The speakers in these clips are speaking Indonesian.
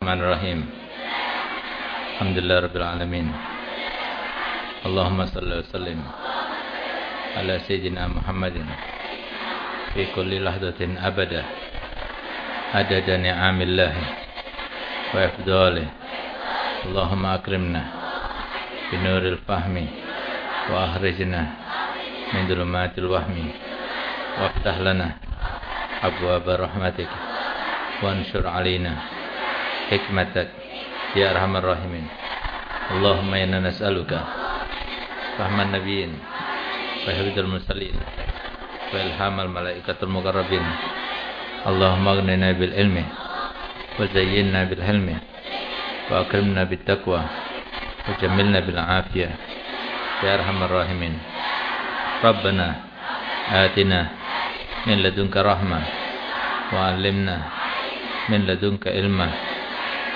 Bismillahirrahmanirrahim. Alhamdulillah rabbil alamin. Allahumma salli wa sallim ala sayyidina Muhammadin fi kulli lahdatin abada adada ni'amillah wa ifdalih. Allahumma akrimna bi nuril fahmi wa akhrijna min dhulumatil wahmi wa aftah lana abwaab rahmatik hikmatak ya arhamar rahimin. Allahumma inna nas'aluka rahman nabiyyin wa hifdzal mursalin wa ilhamal malaikatul muqarrabin. Allahumma aghnina bil ilmi wa zayyinna bil hilmi wa akrimna bit taqwa wa bil afiyah ya arhamar rahimin Rabbana atina min ladunka rahmah wa 'allimna min ladunka ilmah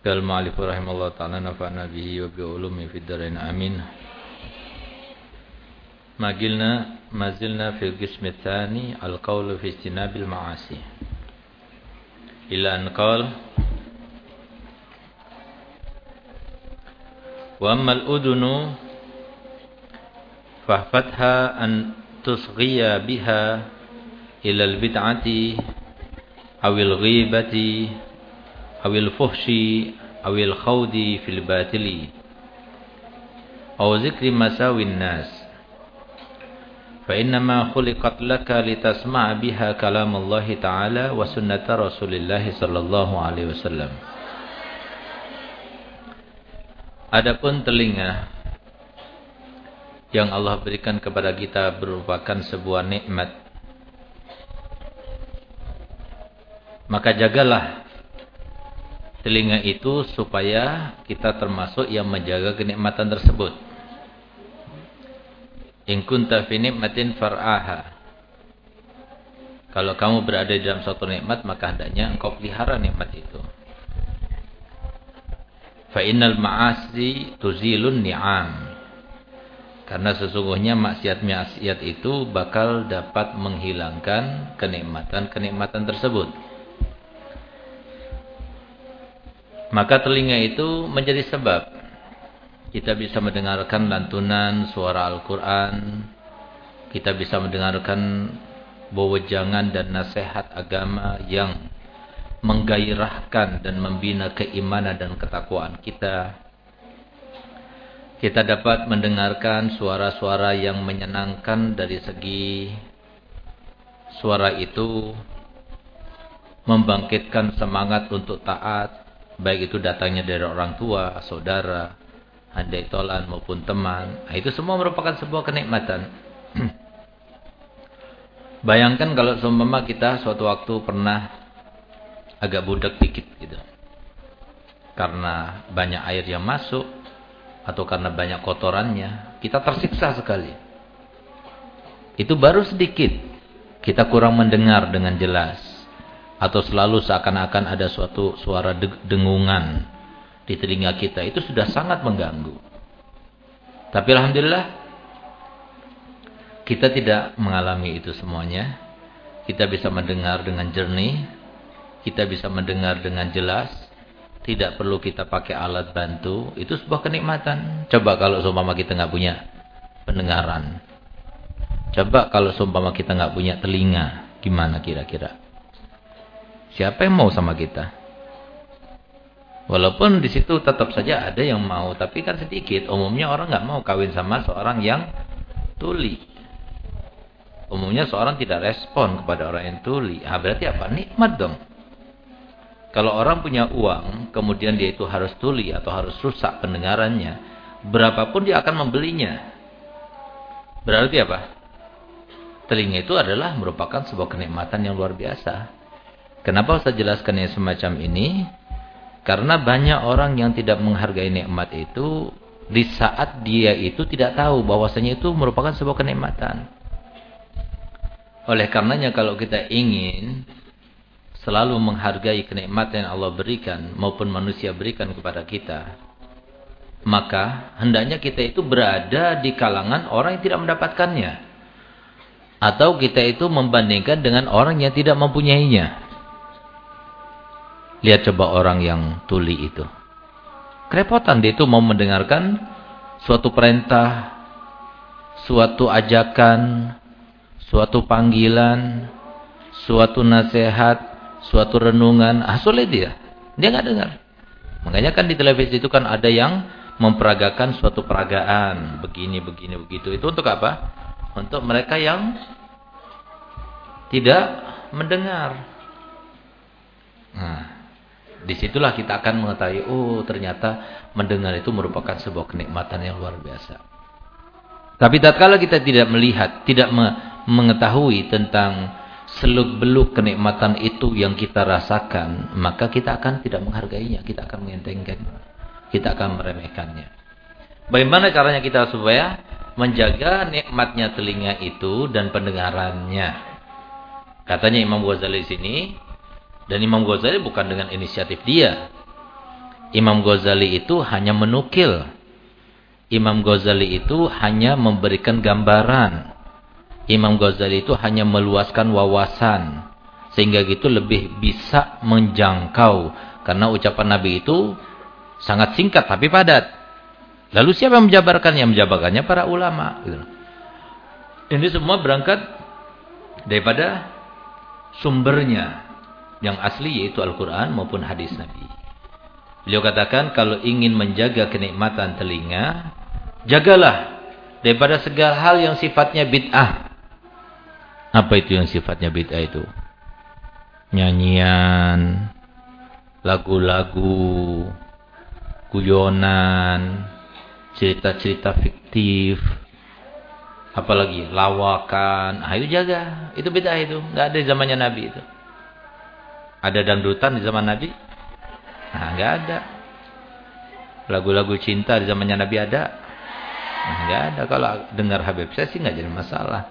قال المؤلف رحمه الله تعالى نفعنا به وبعلومه في الدارين آمين ما قلنا ما زلنا في القسم الثاني القول في اجتناب المعاصي إلى أن قال وأما الأذن فاحفتها أن تصغي بها إلى البدعة أو الغيبة أو الفحش أو الخوض في الباطل أو ذكر مساوي الناس فإنما خلقت لك لتسمع بها كلام الله تعالى وسنة رسول الله صلى الله عليه وسلم Adapun telinga yang Allah berikan kepada kita merupakan sebuah nikmat. Maka jagalah telinga itu supaya kita termasuk yang menjaga kenikmatan tersebut. In kunta fi nikmatin far'aha. Kalau kamu berada di dalam suatu nikmat, maka hendaknya engkau pelihara nikmat itu. Fa innal ma'asi tuzilun ni'am. Karena sesungguhnya maksiat-maksiat itu bakal dapat menghilangkan kenikmatan-kenikmatan tersebut. Maka telinga itu menjadi sebab kita bisa mendengarkan lantunan suara Al-Quran. Kita bisa mendengarkan wejangan dan nasihat agama yang menggairahkan dan membina keimanan dan ketakwaan kita. Kita dapat mendengarkan suara-suara yang menyenangkan dari segi suara itu membangkitkan semangat untuk taat, baik itu datangnya dari orang tua, saudara, handai tolan maupun teman. Nah, itu semua merupakan sebuah kenikmatan. Bayangkan kalau seumpama kita suatu waktu pernah agak budak dikit gitu. Karena banyak air yang masuk atau karena banyak kotorannya, kita tersiksa sekali. Itu baru sedikit. Kita kurang mendengar dengan jelas atau selalu seakan-akan ada suatu suara dengungan di telinga kita itu sudah sangat mengganggu. Tapi alhamdulillah kita tidak mengalami itu semuanya. Kita bisa mendengar dengan jernih, kita bisa mendengar dengan jelas, tidak perlu kita pakai alat bantu, itu sebuah kenikmatan. Coba kalau seumpama kita nggak punya pendengaran. Coba kalau seumpama kita nggak punya telinga, gimana kira-kira? Siapa yang mau sama kita? Walaupun di situ tetap saja ada yang mau, tapi kan sedikit. Umumnya orang nggak mau kawin sama seorang yang tuli. Umumnya seorang tidak respon kepada orang yang tuli. Ah, berarti apa? Nikmat dong. Kalau orang punya uang, kemudian dia itu harus tuli atau harus rusak pendengarannya, berapapun dia akan membelinya. Berarti apa? Telinga itu adalah merupakan sebuah kenikmatan yang luar biasa. Kenapa saya jelaskan yang semacam ini? Karena banyak orang yang tidak menghargai nikmat itu di saat dia itu tidak tahu bahwasanya itu merupakan sebuah kenikmatan. Oleh karenanya kalau kita ingin selalu menghargai kenikmatan yang Allah berikan maupun manusia berikan kepada kita, maka hendaknya kita itu berada di kalangan orang yang tidak mendapatkannya. Atau kita itu membandingkan dengan orang yang tidak mempunyainya. Lihat coba orang yang tuli itu. Kerepotan dia itu mau mendengarkan suatu perintah, suatu ajakan, suatu panggilan, suatu nasihat, suatu renungan. Ah, sulit dia. Dia nggak dengar. Makanya kan di televisi itu kan ada yang memperagakan suatu peragaan. Begini, begini, begitu. Itu untuk apa? Untuk mereka yang tidak mendengar. Nah, Di situlah kita akan mengetahui, oh ternyata mendengar itu merupakan sebuah kenikmatan yang luar biasa. Tapi tatkala kita tidak melihat, tidak mengetahui tentang seluk-beluk kenikmatan itu yang kita rasakan, maka kita akan tidak menghargainya, kita akan mengentengkan, kita akan meremehkannya. Bagaimana caranya kita supaya menjaga nikmatnya telinga itu dan pendengarannya? Katanya Imam Ghazali sini, dan Imam Ghazali bukan dengan inisiatif dia. Imam Ghazali itu hanya menukil. Imam Ghazali itu hanya memberikan gambaran. Imam Ghazali itu hanya meluaskan wawasan. Sehingga gitu lebih bisa menjangkau. Karena ucapan Nabi itu sangat singkat tapi padat. Lalu siapa yang menjabarkannya? Menjabarkannya para ulama. Gitu. Ini semua berangkat daripada sumbernya yang asli yaitu Al-Quran maupun hadis Nabi. Beliau katakan kalau ingin menjaga kenikmatan telinga, jagalah daripada segala hal yang sifatnya bid'ah. Apa itu yang sifatnya bid'ah itu? Nyanyian, lagu-lagu, guyonan, cerita-cerita fiktif, apalagi lawakan. Ah, itu jaga, itu bid'ah itu, nggak ada zamannya Nabi itu. Ada dangdutan di zaman Nabi? Nah, enggak ada. Lagu-lagu cinta di zamannya Nabi ada? Nah, enggak ada. Kalau dengar Habib saya sih enggak jadi masalah.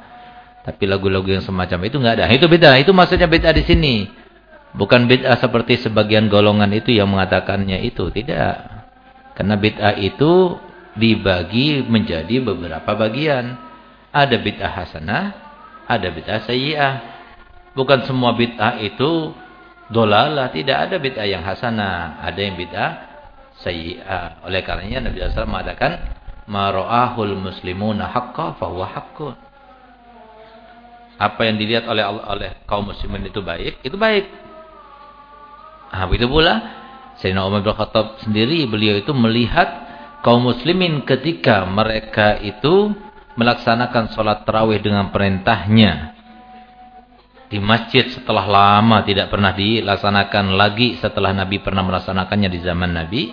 Tapi lagu-lagu yang semacam itu enggak ada. Itu beda. Itu maksudnya beda di sini. Bukan bid'ah seperti sebagian golongan itu yang mengatakannya itu. Tidak. Karena bid'ah itu dibagi menjadi beberapa bagian. Ada bid'ah hasanah, ada bid'ah sayyi'ah. Bukan semua bid'ah itu dolalah tidak ada bid'ah yang hasanah. Ada yang bid'ah sayyi'ah. Oleh karenanya Nabi SAW mengatakan maro'ahul muslimuna haqqa fahuwa haqqun. Apa yang dilihat oleh oleh kaum muslimin itu baik itu baik. Nah, begitu pula Sayyidina Umar bin Khattab sendiri beliau itu melihat kaum muslimin ketika mereka itu melaksanakan sholat tarawih dengan perintahnya di masjid setelah lama tidak pernah dilaksanakan lagi setelah Nabi pernah melaksanakannya di zaman Nabi.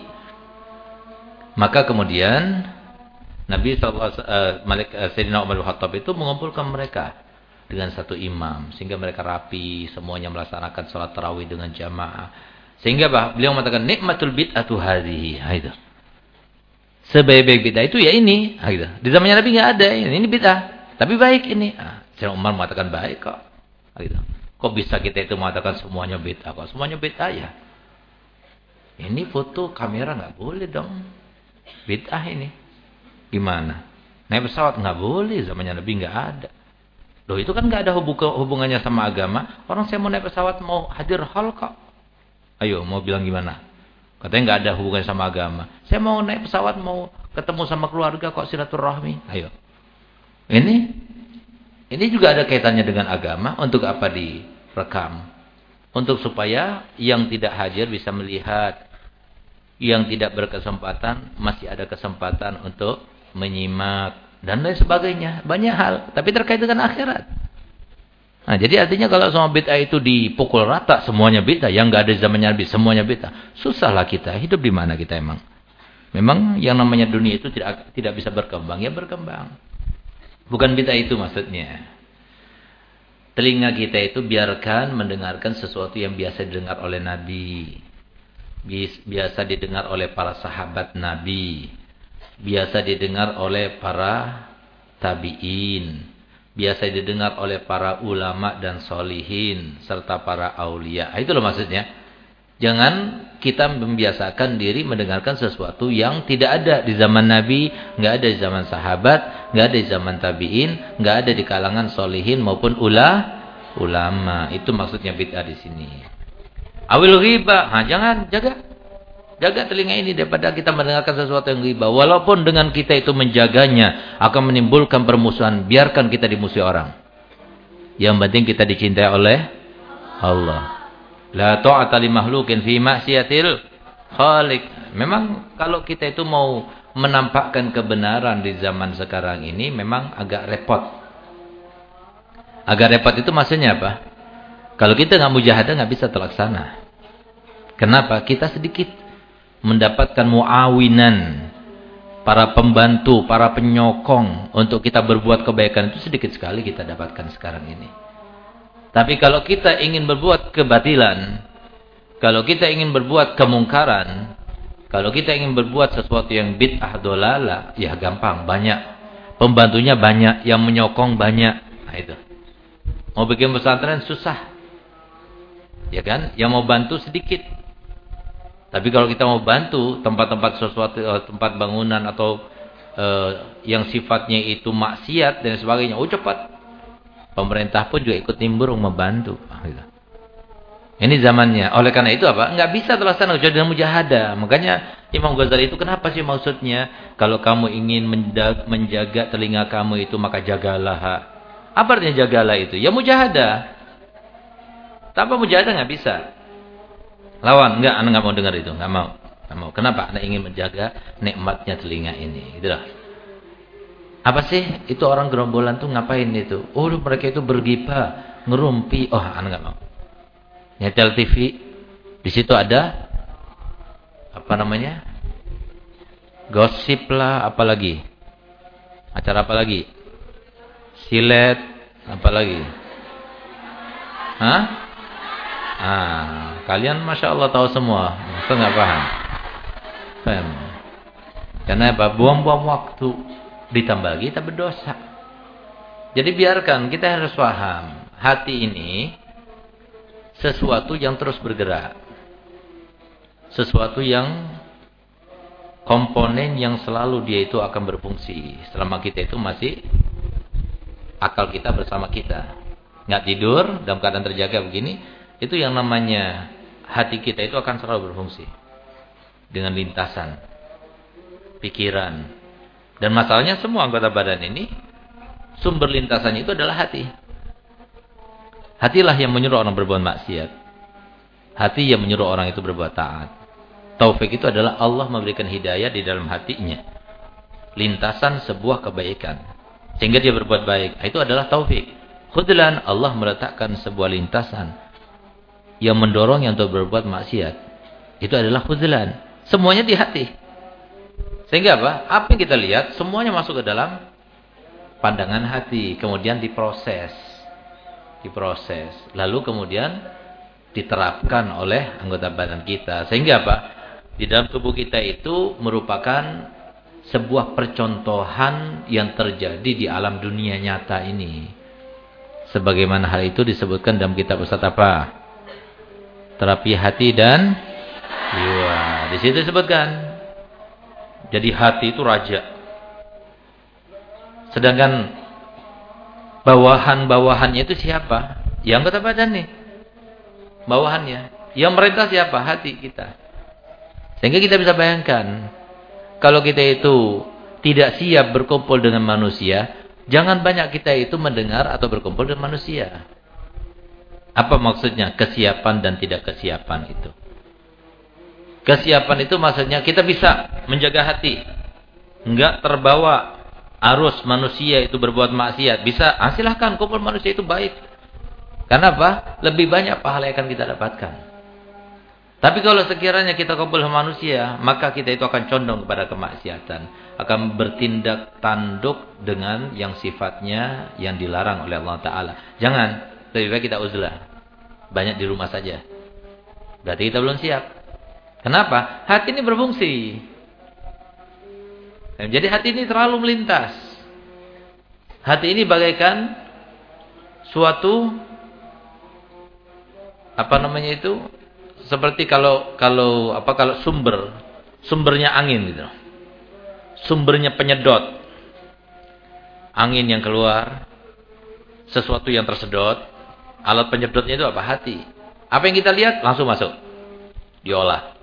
Maka kemudian Nabi SAW, uh, Malik Sayyidina Umar Khattab itu mengumpulkan mereka dengan satu imam sehingga mereka rapi semuanya melaksanakan sholat tarawih dengan jamaah. Sehingga beliau mengatakan nikmatul bid'atu hadhihi. Ha itu. Sebaik-baik bid'ah itu ya ini. Ha, gitu. Di zamannya Nabi enggak ada ini, ini bid'ah. Tapi baik ini. Sayyidina Umar mengatakan baik kok. Gitu. Kok bisa kita itu mengatakan semuanya bid'ah? Kok semuanya bid'ah ya? Ini foto kamera nggak boleh dong. Bid'ah ini. Gimana? Naik pesawat nggak boleh, zamannya Nabi nggak ada. Loh itu kan nggak ada hubungannya sama agama. Orang saya mau naik pesawat mau hadir hal kok. Ayo mau bilang gimana? Katanya nggak ada hubungannya sama agama. Saya mau naik pesawat mau ketemu sama keluarga kok silaturahmi. Ayo. Ini ini juga ada kaitannya dengan agama. Untuk apa direkam? Untuk supaya yang tidak hadir bisa melihat. Yang tidak berkesempatan masih ada kesempatan untuk menyimak. Dan lain sebagainya. Banyak hal. Tapi terkait dengan akhirat. Nah, jadi artinya kalau semua bid'ah itu dipukul rata, semuanya bid'ah. Yang nggak ada zamannya Nabi, semuanya bid'ah. Susahlah kita. Hidup di mana kita emang? Memang yang namanya dunia itu tidak tidak bisa berkembang. Ya berkembang. Bukan bid'ah itu maksudnya. Telinga kita itu biarkan mendengarkan sesuatu yang biasa didengar oleh Nabi. biasa didengar oleh para sahabat Nabi, biasa didengar oleh para tabi'in, biasa didengar oleh para ulama dan solihin, serta para aulia. Itu loh maksudnya. Jangan kita membiasakan diri mendengarkan sesuatu yang tidak ada di zaman Nabi, nggak ada di zaman sahabat, nggak ada di zaman tabi'in, nggak ada di kalangan solihin maupun ula, ulama. Itu maksudnya bid'ah di sini. Awil ghibah. Nah, jangan jaga. Jaga telinga ini daripada kita mendengarkan sesuatu yang ghibah. Walaupun dengan kita itu menjaganya akan menimbulkan permusuhan, biarkan kita dimusuhi orang. Yang penting kita dicintai oleh Allah. La ta'ata li makhlukin fi maksiatil khaliq. Memang kalau kita itu mau menampakkan kebenaran di zaman sekarang ini memang agak repot. Agak repot itu maksudnya apa? Kalau kita nggak mujahadah nggak bisa terlaksana. Kenapa? Kita sedikit mendapatkan muawinan para pembantu, para penyokong untuk kita berbuat kebaikan itu sedikit sekali kita dapatkan sekarang ini. Tapi kalau kita ingin berbuat kebatilan, kalau kita ingin berbuat kemungkaran, kalau kita ingin berbuat sesuatu yang bid'ah dolala, ya gampang, banyak. Pembantunya banyak, yang menyokong banyak. Nah itu. Mau bikin pesantren susah. Ya kan? Yang mau bantu sedikit. Tapi kalau kita mau bantu tempat-tempat sesuatu eh, tempat bangunan atau uh, yang sifatnya itu maksiat dan sebagainya, oh cepat. Pemerintah pun juga ikut nimbrung membantu. Ah, gitu. Ini zamannya. Oleh karena itu apa? Enggak bisa terlaksana kecuali dengan mujahadah. Makanya Imam Ghazali itu kenapa sih maksudnya kalau kamu ingin menjaga telinga kamu itu maka jagalah. Apa artinya jagalah itu? Ya mujahadah. Tanpa mujahadah nggak bisa. Lawan, enggak, anda nggak mau dengar itu, nggak mau, nggak mau. Kenapa? Anda ingin menjaga nikmatnya telinga ini, itulah. Apa sih itu orang gerombolan tuh ngapain itu? Oh, mereka itu bergipa, ngerumpi. Oh, anda nggak mau. Nyetel TV, di situ ada apa namanya? Gosip lah, apalagi? Acara apa lagi? Silet, apalagi? Hah? Ah, kalian masya Allah tahu semua, kita nggak paham. Paham? Karena apa? Buang-buang waktu, ditambah lagi kita berdosa. Jadi biarkan kita harus paham, hati ini sesuatu yang terus bergerak, sesuatu yang komponen yang selalu dia itu akan berfungsi selama kita itu masih akal kita bersama kita. Nggak tidur dalam keadaan terjaga begini, itu yang namanya hati kita itu akan selalu berfungsi. Dengan lintasan. Pikiran. Dan masalahnya semua anggota badan ini. Sumber lintasannya itu adalah hati. Hatilah yang menyuruh orang berbuat maksiat. Hati yang menyuruh orang itu berbuat taat. Taufik itu adalah Allah memberikan hidayah di dalam hatinya. Lintasan sebuah kebaikan. Sehingga dia berbuat baik. Itu adalah taufik. Khudlan Allah meletakkan sebuah lintasan yang mendorong yang untuk berbuat maksiat itu adalah khuzlan. Semuanya di hati. Sehingga apa? Apa yang kita lihat semuanya masuk ke dalam pandangan hati, kemudian diproses. Diproses. Lalu kemudian diterapkan oleh anggota badan kita. Sehingga apa? Di dalam tubuh kita itu merupakan sebuah percontohan yang terjadi di alam dunia nyata ini. Sebagaimana hal itu disebutkan dalam kitab Ustaz apa? terapi hati dan jiwa. Di situ disebutkan. Jadi hati itu raja. Sedangkan bawahan-bawahannya itu siapa? Yang kata badan nih. Bawahannya. Yang merintah siapa? Hati kita. Sehingga kita bisa bayangkan. Kalau kita itu tidak siap berkumpul dengan manusia. Jangan banyak kita itu mendengar atau berkumpul dengan manusia. Apa maksudnya kesiapan dan tidak kesiapan itu? Kesiapan itu maksudnya kita bisa menjaga hati. Enggak terbawa arus manusia itu berbuat maksiat. Bisa, ah, silahkan kumpul manusia itu baik. Karena apa? Lebih banyak pahala yang akan kita dapatkan. Tapi kalau sekiranya kita kumpul manusia, maka kita itu akan condong kepada kemaksiatan. Akan bertindak tanduk dengan yang sifatnya yang dilarang oleh Allah Ta'ala. Jangan. Lebih baik kita uzlah. Banyak di rumah saja. Berarti kita belum siap. Kenapa? Hati ini berfungsi. Jadi hati ini terlalu melintas. Hati ini bagaikan suatu apa namanya itu? Seperti kalau kalau apa kalau sumber sumbernya angin gitu. Sumbernya penyedot. Angin yang keluar, sesuatu yang tersedot, alat penyedotnya itu apa? Hati. Apa yang kita lihat langsung masuk. Diolah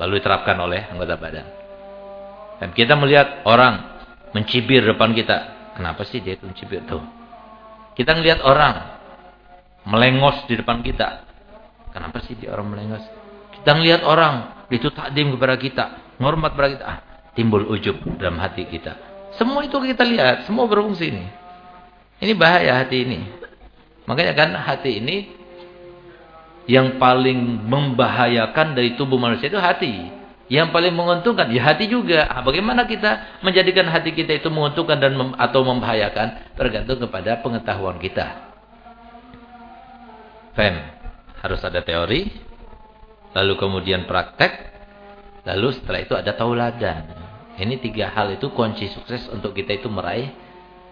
lalu diterapkan oleh anggota badan. Dan kita melihat orang mencibir depan kita. Kenapa sih dia itu mencibir tuh? Kita melihat orang melengos di depan kita. Kenapa sih dia orang melengos? Kita melihat orang itu takdim kepada kita, ngormat kepada kita. Ah, timbul ujub dalam hati kita. Semua itu kita lihat, semua berfungsi ini. Ini bahaya hati ini. Makanya kan hati ini yang paling membahayakan dari tubuh manusia itu hati. Yang paling menguntungkan ya hati juga. Ah, bagaimana kita menjadikan hati kita itu menguntungkan dan mem atau membahayakan tergantung kepada pengetahuan kita. Fem, harus ada teori, lalu kemudian praktek, lalu setelah itu ada tauladan. Ini tiga hal itu kunci sukses untuk kita itu meraih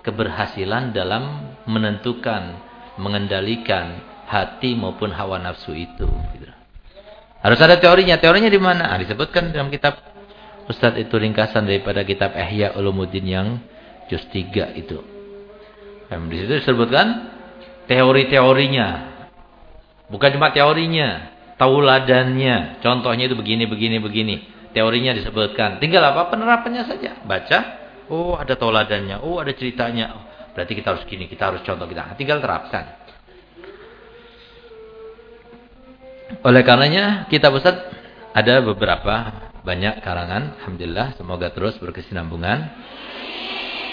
keberhasilan dalam menentukan, mengendalikan, hati maupun hawa nafsu itu. Gitu. Harus ada teorinya. Teorinya di mana? Ah, disebutkan dalam kitab Ustadz itu ringkasan daripada kitab Ihya Ulumuddin yang juz 3 itu. Dan di situ disebutkan teori-teorinya. Bukan cuma teorinya, tauladannya. Contohnya itu begini, begini, begini. Teorinya disebutkan. Tinggal apa? Penerapannya saja. Baca, oh ada tauladannya, oh ada ceritanya. Oh, berarti kita harus gini, kita harus contoh kita. Tinggal terapkan. Oleh karenanya kita Ustaz ada beberapa banyak karangan alhamdulillah semoga terus berkesinambungan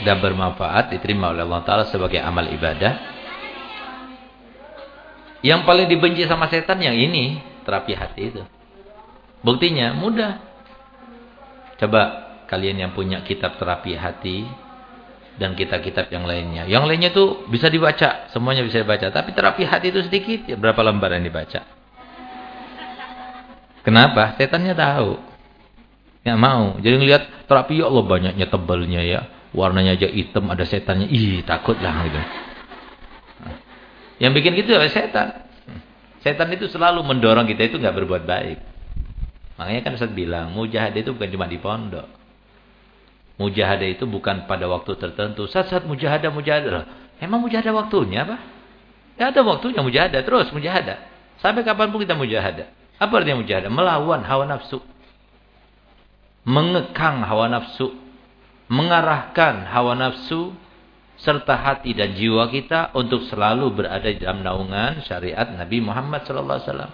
dan bermanfaat diterima oleh Allah taala sebagai amal ibadah. Yang paling dibenci sama setan yang ini, terapi hati itu. Buktinya mudah. Coba kalian yang punya kitab terapi hati dan kitab-kitab yang lainnya. Yang lainnya tuh bisa dibaca, semuanya bisa dibaca, tapi terapi hati itu sedikit, berapa lembar yang dibaca? Kenapa? Setannya tahu. Nggak mau. Jadi ngelihat terapi ya Allah banyaknya tebalnya ya. Warnanya aja hitam ada setannya. Ih takut lah gitu. Yang bikin gitu adalah setan. Setan itu selalu mendorong kita itu nggak berbuat baik. Makanya kan Ustaz bilang, mujahadah itu bukan cuma di pondok. Mujahadah itu bukan pada waktu tertentu. Saat-saat mujahadah, mujahadah. Emang mujahadah waktunya apa? Tidak ada waktunya mujahadah. Terus mujahadah. Sampai kapan pun kita mujahadah. Apa artinya mujahadah? Melawan hawa nafsu. Mengekang hawa nafsu. Mengarahkan hawa nafsu serta hati dan jiwa kita untuk selalu berada di dalam naungan syariat Nabi Muhammad wasallam.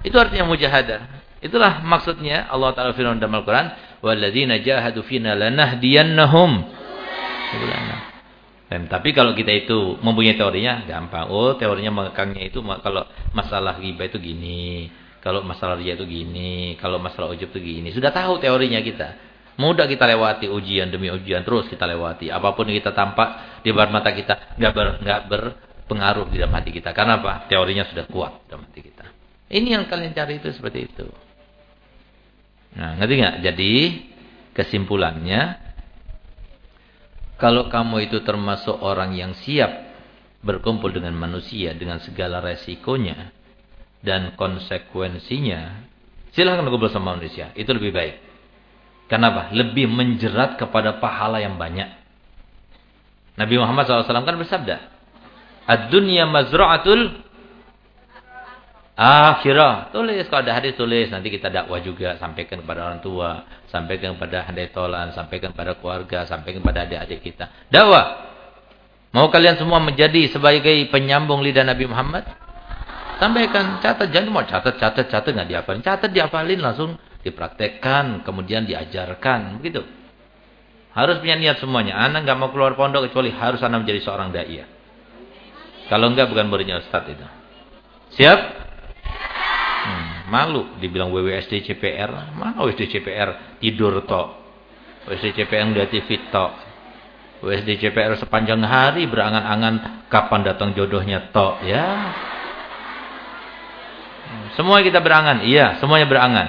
Itu artinya mujahadah. Itulah maksudnya Allah Taala firman dalam Al-Qur'an, "Walladzina jahadu fina lanahdiyannahum." Dan tapi kalau kita itu mempunyai teorinya gampang. Oh, teorinya mengekangnya itu kalau masalah riba itu gini, kalau masalah dia itu gini, kalau masalah ujub itu gini. Sudah tahu teorinya kita. Mudah kita lewati ujian demi ujian terus kita lewati. Apa pun kita tampak di depan mata kita nggak ber, berpengaruh di dalam hati kita. Karena apa? Teorinya sudah kuat dalam hati kita. Ini yang kalian cari itu seperti itu. Nah, ngerti nggak? Jadi kesimpulannya kalau kamu itu termasuk orang yang siap berkumpul dengan manusia dengan segala resikonya dan konsekuensinya, silahkan berkumpul sama manusia. Itu lebih baik. Kenapa? Lebih menjerat kepada pahala yang banyak. Nabi Muhammad SAW kan bersabda, Ad-dunya mazra'atul Akhirah. Tulis. Kalau ada hadis tulis. Nanti kita dakwah juga. Sampaikan kepada orang tua. Sampaikan kepada handai tolan. Sampaikan kepada keluarga. Sampaikan kepada adik-adik kita. Dakwah. Mau kalian semua menjadi sebagai penyambung lidah Nabi Muhammad? Sampaikan. Catat. Jangan mau catat, catat, catat. Nggak diapalin. Catat diapalin langsung dipraktekkan. Kemudian diajarkan. Begitu. Harus punya niat semuanya. Anak nggak mau keluar pondok kecuali harus anak menjadi seorang dai. Kalau enggak bukan muridnya Ustaz itu. Siap? Malu dibilang WWSD CPR. Mana WSD CPR tidur tok. WSD CPR ngeliat TV tok. WSD CPR sepanjang hari berangan-angan kapan datang jodohnya tok ya. Semua kita berangan, iya, semuanya berangan.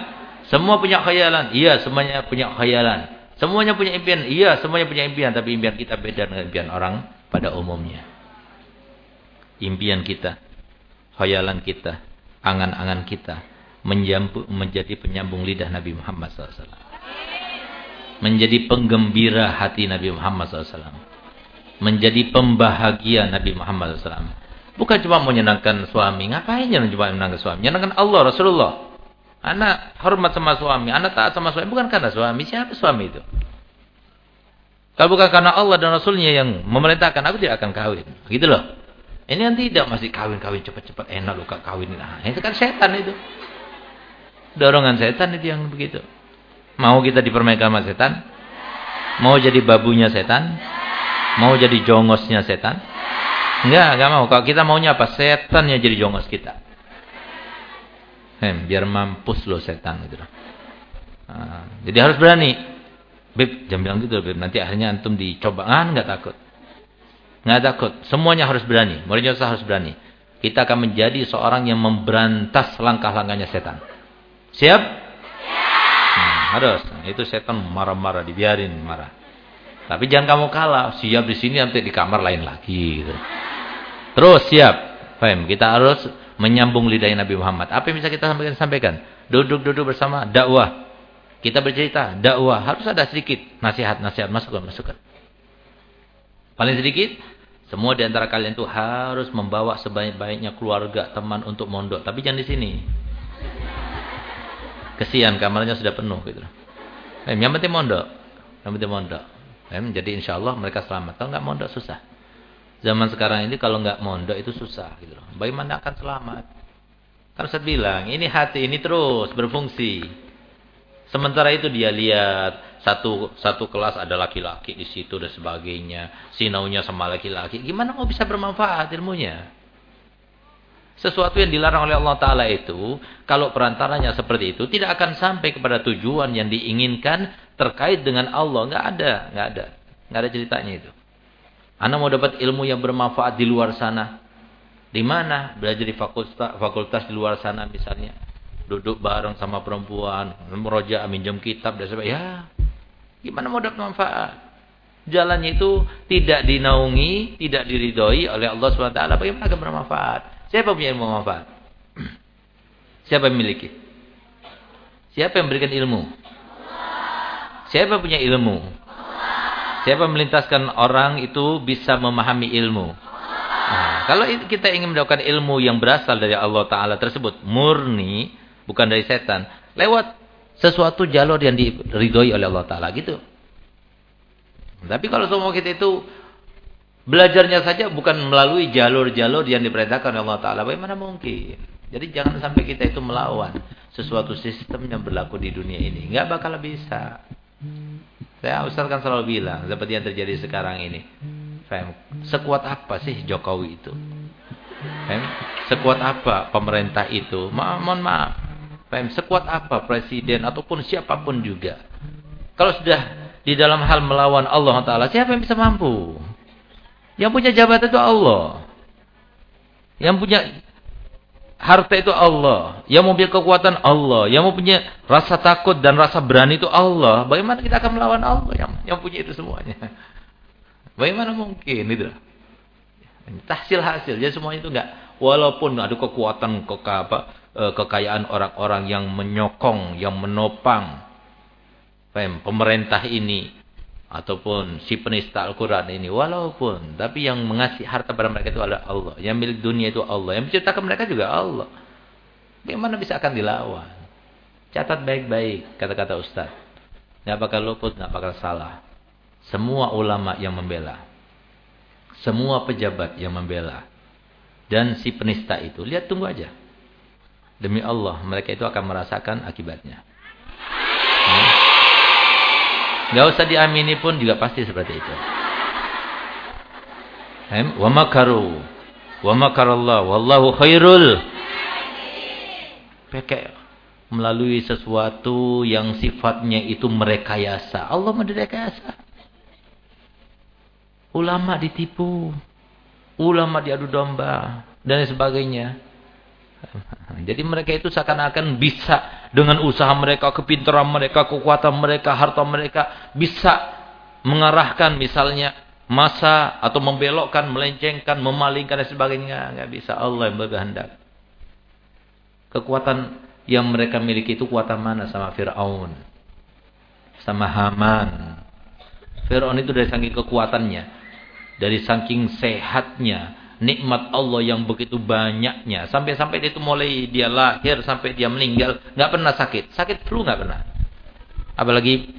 Semua punya khayalan, iya, semuanya punya khayalan. Semuanya punya impian, iya, semuanya punya impian, tapi impian kita beda dengan impian orang pada umumnya. Impian kita, khayalan kita, angan-angan kita menjadi penyambung lidah Nabi Muhammad SAW. Menjadi penggembira hati Nabi Muhammad SAW. Menjadi pembahagia Nabi Muhammad SAW. Bukan cuma menyenangkan suami. Ngapain jangan cuma menyenangkan suami? Menyenangkan Allah, Rasulullah. Anak hormat sama suami. Anak taat sama suami. Bukan karena suami. Siapa suami itu? Kalau bukan karena Allah dan Rasulnya yang memerintahkan. Aku tidak akan kawin. Gitu loh. Ini yang tidak. Masih kawin-kawin cepat-cepat. Enak loh kawin. Nah, itu kan setan itu. Dorongan setan itu yang begitu. Mau kita dipermainkan sama setan? Mau jadi babunya setan? Mau jadi jongosnya setan? Enggak, enggak mau. Kalau kita maunya apa? Setan yang jadi jongos kita. Hem, biar mampus lo setan gitu Nah, jadi harus berani. Beb, jangan bilang gitu, Beb. Nanti akhirnya antum dicoba. Ah, enggak takut. Enggak takut. Semuanya harus berani. Muridnya harus berani. Kita akan menjadi seorang yang memberantas langkah-langkahnya setan. Siap? Hmm, harus. Itu setan marah-marah, dibiarin marah. Tapi jangan kamu kalah. Siap di sini nanti di kamar lain lagi. Gitu. Terus siap. Faham? Kita harus menyambung lidah Nabi Muhammad. Apa yang bisa kita sampaikan? sampaikan? Duduk-duduk bersama dakwah. Kita bercerita dakwah. Harus ada sedikit nasihat-nasihat, masukan-masukan. Paling sedikit, semua di antara kalian itu harus membawa sebanyak-banyaknya keluarga, teman untuk mondok. Tapi jangan di sini. Kesian kamarnya sudah penuh gitu. Eh, yang penting mondok. Yang penting mondok. Eh, jadi insya Allah mereka selamat. Kalau nggak mondok susah. Zaman sekarang ini kalau nggak mondok itu susah gitu loh. Bagaimana akan selamat? Kan Ustaz bilang, ini hati ini terus berfungsi. Sementara itu dia lihat satu satu kelas ada laki-laki di situ dan sebagainya, sinaunya sama laki-laki. Gimana mau bisa bermanfaat ilmunya? Sesuatu yang dilarang oleh Allah Ta'ala itu, kalau perantaranya seperti itu, tidak akan sampai kepada tujuan yang diinginkan terkait dengan Allah. Nggak ada, nggak ada. Nggak ada ceritanya itu. Anda mau dapat ilmu yang bermanfaat di luar sana. Di mana? Belajar di fakultas, fakultas di luar sana misalnya. Duduk bareng sama perempuan, meroja, minjem kitab, dan sebagainya. Ya, gimana mau dapat manfaat? Jalannya itu tidak dinaungi, tidak diridhoi oleh Allah SWT. Bagaimana akan bermanfaat? Siapa punya ilmu manfaat? Siapa yang memiliki? Siapa yang memberikan ilmu? Siapa punya ilmu? Siapa melintaskan orang itu bisa memahami ilmu? Nah, kalau kita ingin mendapatkan ilmu yang berasal dari Allah Ta'ala tersebut, murni, bukan dari setan, lewat sesuatu jalur yang diridhoi oleh Allah Ta'ala gitu. Tapi kalau semua kita itu Belajarnya saja bukan melalui jalur-jalur yang diperintahkan oleh Allah Ta'ala. Bagaimana mungkin? Jadi jangan sampai kita itu melawan sesuatu sistem yang berlaku di dunia ini. Enggak bakal bisa. Saya Ustaz kan selalu bilang, seperti yang terjadi sekarang ini. Fem, sekuat apa sih Jokowi itu? Fem, sekuat apa pemerintah itu? Ma mohon maaf. Fem, sekuat apa presiden ataupun siapa pun juga. Kalau sudah di dalam hal melawan Allah Ta'ala, siapa yang bisa mampu? Yang punya jabatan itu Allah. Yang punya harta itu Allah. Yang mempunyai kekuatan Allah. Yang mempunyai rasa takut dan rasa berani itu Allah. Bagaimana kita akan melawan Allah yang yang punya itu semuanya? Bagaimana mungkin itu? Tahsil hasil. Jadi semuanya itu enggak walaupun ada kekuatan keka, apa, e, kekayaan orang-orang yang menyokong, yang menopang pemerintah ini ataupun si penista Al-Quran ini walaupun tapi yang mengasih harta pada mereka itu adalah Allah. Yang milik dunia itu Allah. Yang menciptakan mereka juga Allah. Bagaimana bisa akan dilawan? Catat baik-baik kata-kata Ustaz. Nggak bakal luput nggak bakal salah. Semua ulama yang membela. Semua pejabat yang membela. Dan si penista itu lihat tunggu aja. Demi Allah mereka itu akan merasakan akibatnya Gak usah diamini pun juga pasti seperti itu. Wa makaru. Wa makarallah. Wallahu khairul. Pakai melalui sesuatu yang sifatnya itu merekayasa. Allah merekayasa. Ulama ditipu. Ulama diadu domba. Dan sebagainya. Jadi mereka itu seakan-akan bisa dengan usaha mereka, kepintaran mereka, kekuatan mereka, harta mereka bisa mengarahkan misalnya masa atau membelokkan, melencengkan, memalingkan dan sebagainya. Enggak bisa Allah yang berkehendak. Kekuatan yang mereka miliki itu kuatan mana sama Fir'aun? Sama Haman. Fir'aun itu dari saking kekuatannya. Dari saking sehatnya nikmat Allah yang begitu banyaknya. Sampai-sampai dia itu mulai dia lahir sampai dia meninggal nggak pernah sakit. Sakit flu nggak pernah. Apalagi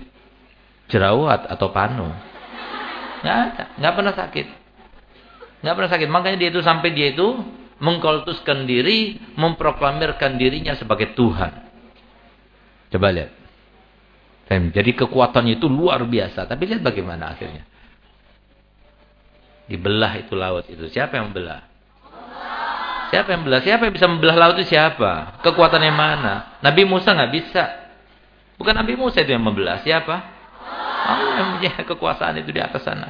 jerawat atau panu. Nggak nggak pernah sakit. Nggak pernah sakit. Makanya dia itu sampai dia itu mengkultuskan diri memproklamirkan dirinya sebagai Tuhan. Coba lihat. Jadi kekuatannya itu luar biasa. Tapi lihat bagaimana akhirnya Dibelah itu laut itu. Siapa yang membelah? Siapa yang membelah? Siapa yang bisa membelah laut itu siapa? Kekuatannya mana? Nabi Musa nggak bisa. Bukan Nabi Musa itu yang membelah. Siapa? Allah yang punya kekuasaan itu di atas sana.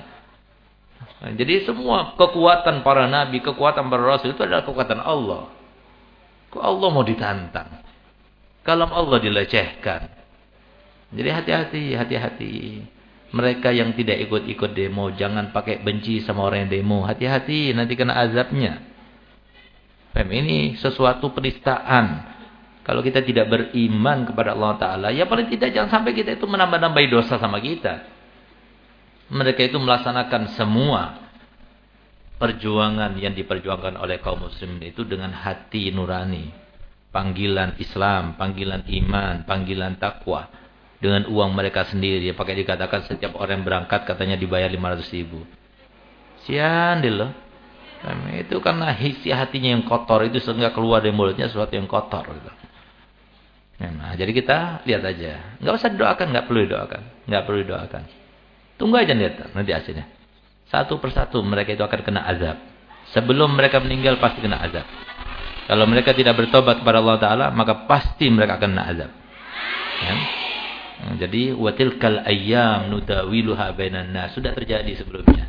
Nah, jadi semua kekuatan para nabi, kekuatan para rasul itu adalah kekuatan Allah. Kok Allah mau ditantang? Kalau Allah dilecehkan. Jadi hati-hati, hati-hati. Mereka yang tidak ikut-ikut demo, jangan pakai benci sama orang yang demo. Hati-hati, nanti kena azabnya. Fem, ini sesuatu penistaan. Kalau kita tidak beriman kepada Allah Ta'ala, ya paling tidak jangan sampai kita itu menambah-nambahi dosa sama kita. Mereka itu melaksanakan semua perjuangan yang diperjuangkan oleh kaum muslim itu dengan hati nurani. Panggilan Islam, panggilan iman, panggilan takwa dengan uang mereka sendiri. Pakai dikatakan setiap orang yang berangkat katanya dibayar 500 ribu. Sian deh loh. Itu karena isi hatinya yang kotor itu sehingga keluar dari mulutnya sesuatu yang kotor gitu. Nah, jadi kita lihat aja. Enggak usah doakan, enggak perlu doakan. Enggak perlu doakan. Tunggu aja lihat nanti hasilnya. Satu persatu mereka itu akan kena azab. Sebelum mereka meninggal pasti kena azab. Kalau mereka tidak bertobat kepada Allah Ta'ala, maka pasti mereka akan kena azab. Ya. Hmm, jadi watilkal ayyam nudawiluha bainan nas sudah terjadi sebelumnya.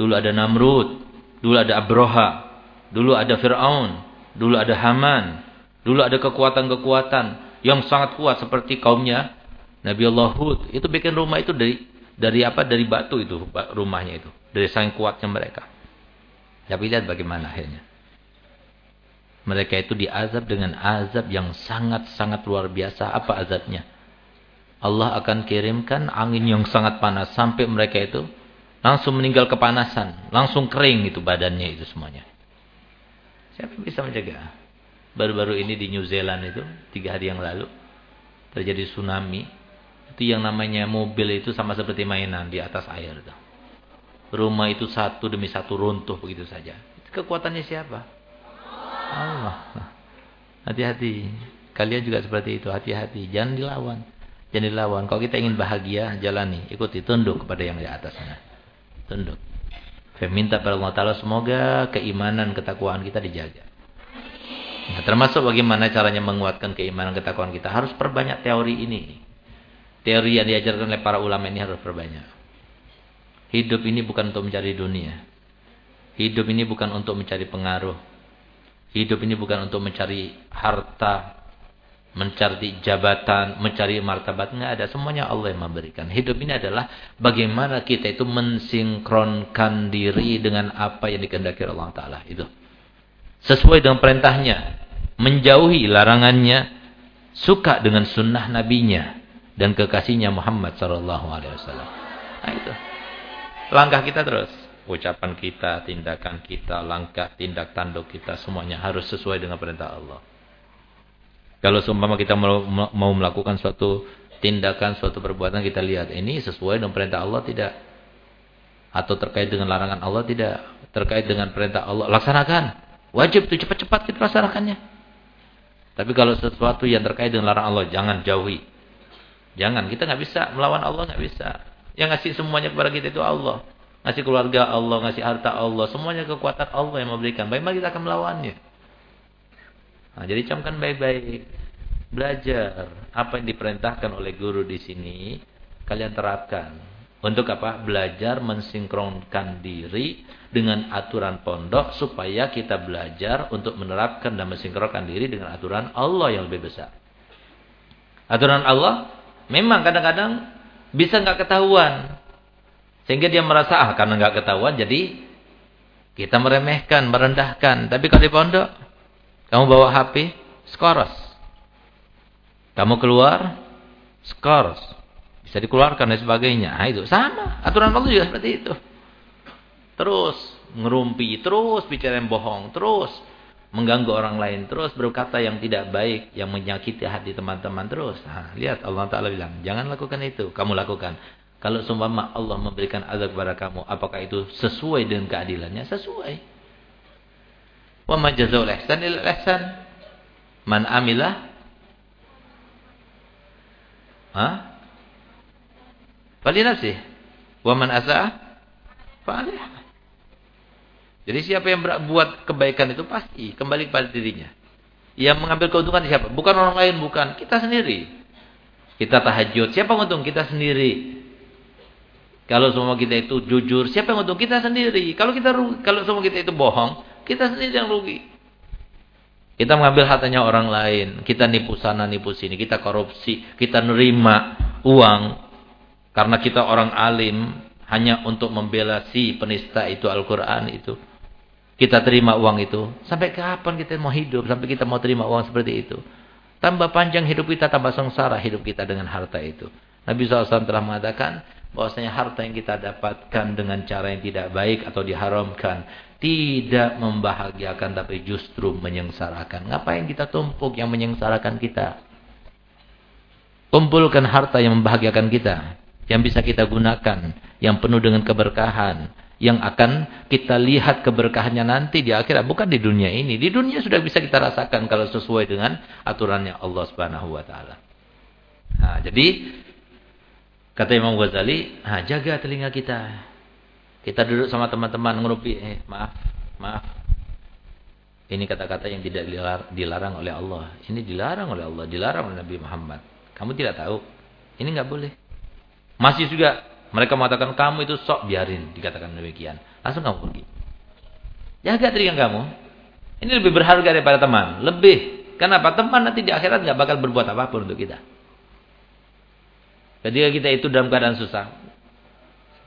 Dulu ada Namrud, dulu ada Abroha, dulu ada Firaun, dulu ada Haman, dulu ada kekuatan-kekuatan yang sangat kuat seperti kaumnya Nabi Allah Hud. Itu bikin rumah itu dari dari apa? Dari batu itu rumahnya itu. Dari sangat kuatnya mereka. Tapi lihat bagaimana akhirnya. Mereka itu diazab dengan azab yang sangat-sangat luar biasa. Apa azabnya? Allah akan kirimkan angin yang sangat panas sampai mereka itu langsung meninggal kepanasan, langsung kering itu badannya itu semuanya. Siapa yang bisa mencegah? Baru-baru ini di New Zealand itu tiga hari yang lalu terjadi tsunami. Itu yang namanya mobil itu sama seperti mainan di atas air itu. Rumah itu satu demi satu runtuh begitu saja. Kekuatannya siapa? Allah. Hati-hati. Kalian juga seperti itu. Hati-hati. Jangan dilawan. Jadi lawan. Kalau kita ingin bahagia, jalani. Ikuti, tunduk kepada yang di atas sana. Tunduk. Saya minta pada Allah Ta'ala semoga keimanan, ketakwaan kita dijaga. Nah, termasuk bagaimana caranya menguatkan keimanan, ketakwaan kita. Harus perbanyak teori ini. Teori yang diajarkan oleh para ulama ini harus perbanyak. Hidup ini bukan untuk mencari dunia. Hidup ini bukan untuk mencari pengaruh. Hidup ini bukan untuk mencari harta, mencari jabatan, mencari martabat nggak ada, semuanya Allah yang memberikan. Hidup ini adalah bagaimana kita itu mensinkronkan diri dengan apa yang dikehendaki Allah taala itu. Sesuai dengan perintahnya, menjauhi larangannya, suka dengan sunnah nabinya dan kekasihnya Muhammad sallallahu alaihi wasallam. Nah itu. Langkah kita terus, ucapan kita, tindakan kita, langkah, tindak tanduk kita semuanya harus sesuai dengan perintah Allah. Kalau seumpama kita mau melakukan suatu tindakan, suatu perbuatan kita lihat ini sesuai dengan perintah Allah tidak atau terkait dengan larangan Allah tidak, terkait dengan perintah Allah laksanakan. Wajib itu cepat-cepat kita laksanakannya. Tapi kalau sesuatu yang terkait dengan larangan Allah jangan jauhi. Jangan, kita nggak bisa melawan Allah nggak bisa. Yang ngasih semuanya kepada kita itu Allah. Ngasih keluarga Allah, ngasih harta Allah, semuanya kekuatan Allah yang memberikan. Bagaimana kita akan melawannya? Nah, jadi camkan baik-baik. Belajar apa yang diperintahkan oleh guru di sini, kalian terapkan. Untuk apa? Belajar mensinkronkan diri dengan aturan pondok supaya kita belajar untuk menerapkan dan mensinkronkan diri dengan aturan Allah yang lebih besar. Aturan Allah memang kadang-kadang bisa nggak ketahuan. Sehingga dia merasa ah karena nggak ketahuan jadi kita meremehkan, merendahkan. Tapi kalau di pondok kamu bawa HP, skoros. Kamu keluar, skoros. Bisa dikeluarkan dan sebagainya. Nah, itu sama. Aturan Allah juga seperti itu. Terus ngerumpi, terus bicara yang bohong, terus mengganggu orang lain, terus berkata yang tidak baik, yang menyakiti hati teman-teman terus. Nah, lihat Allah Taala bilang, jangan lakukan itu, kamu lakukan. Kalau seumpama Allah memberikan azab kepada kamu, apakah itu sesuai dengan keadilannya? Sesuai. Wa ma jazaa'ul ihsan illa. Man amila Ha? Fali nafsih. Wa man asa'a fa jadi siapa yang buat kebaikan itu pasti kembali kepada dirinya. Yang mengambil keuntungan siapa? Bukan orang lain, bukan. Kita sendiri. Kita tahajud. Siapa yang untung? Kita sendiri. Kalau semua kita itu jujur, siapa yang untung? Kita sendiri. Kalau kita kalau semua kita itu bohong, kita sendiri yang rugi. Kita mengambil hartanya orang lain, kita nipu sana, nipu sini, kita korupsi, kita nerima uang karena kita orang alim hanya untuk membela si penista itu Al-Qur'an itu. Kita terima uang itu. Sampai kapan kita mau hidup? Sampai kita mau terima uang seperti itu. Tambah panjang hidup kita, tambah sengsara hidup kita dengan harta itu. Nabi SAW telah mengatakan bahwasanya harta yang kita dapatkan dengan cara yang tidak baik atau diharamkan tidak membahagiakan tapi justru menyengsarakan. Ngapain kita tumpuk yang menyengsarakan kita? Kumpulkan harta yang membahagiakan kita, yang bisa kita gunakan, yang penuh dengan keberkahan, yang akan kita lihat keberkahannya nanti di akhirat bukan di dunia ini di dunia sudah bisa kita rasakan kalau sesuai dengan aturannya Allah Subhanahu wa taala nah jadi kata Imam Ghazali nah, jaga telinga kita kita duduk sama teman-teman ngerupi eh maaf maaf ini kata-kata yang tidak dilarang oleh Allah ini dilarang oleh Allah dilarang oleh Nabi Muhammad kamu tidak tahu ini nggak boleh masih juga mereka mengatakan kamu itu sok biarin dikatakan demikian. Langsung kamu pergi. Jaga telinga kamu. Ini lebih berharga daripada teman. Lebih. Kenapa? Teman nanti di akhirat nggak bakal berbuat apa pun untuk kita. Ketika kita itu dalam keadaan susah.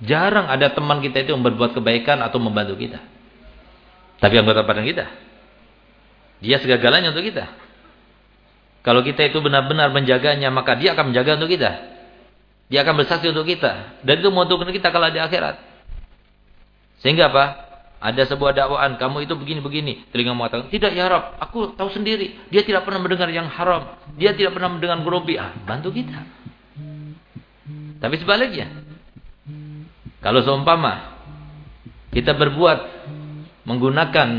Jarang ada teman kita itu yang berbuat kebaikan atau membantu kita. Tapi yang bertepatan kita. Dia segala-galanya untuk kita. Kalau kita itu benar-benar menjaganya, maka dia akan menjaga untuk kita. Dia akan bersaksi untuk kita. Dan itu menguntungkan kita kalau di akhirat. Sehingga apa? Ada sebuah dakwaan, kamu itu begini-begini. Telinga mengatakan, tidak ya Rob, aku tahu sendiri. Dia tidak pernah mendengar yang haram. Dia tidak pernah mendengar gerobi. Ah, bantu kita. Tapi sebaliknya. Kalau seumpama, kita berbuat menggunakan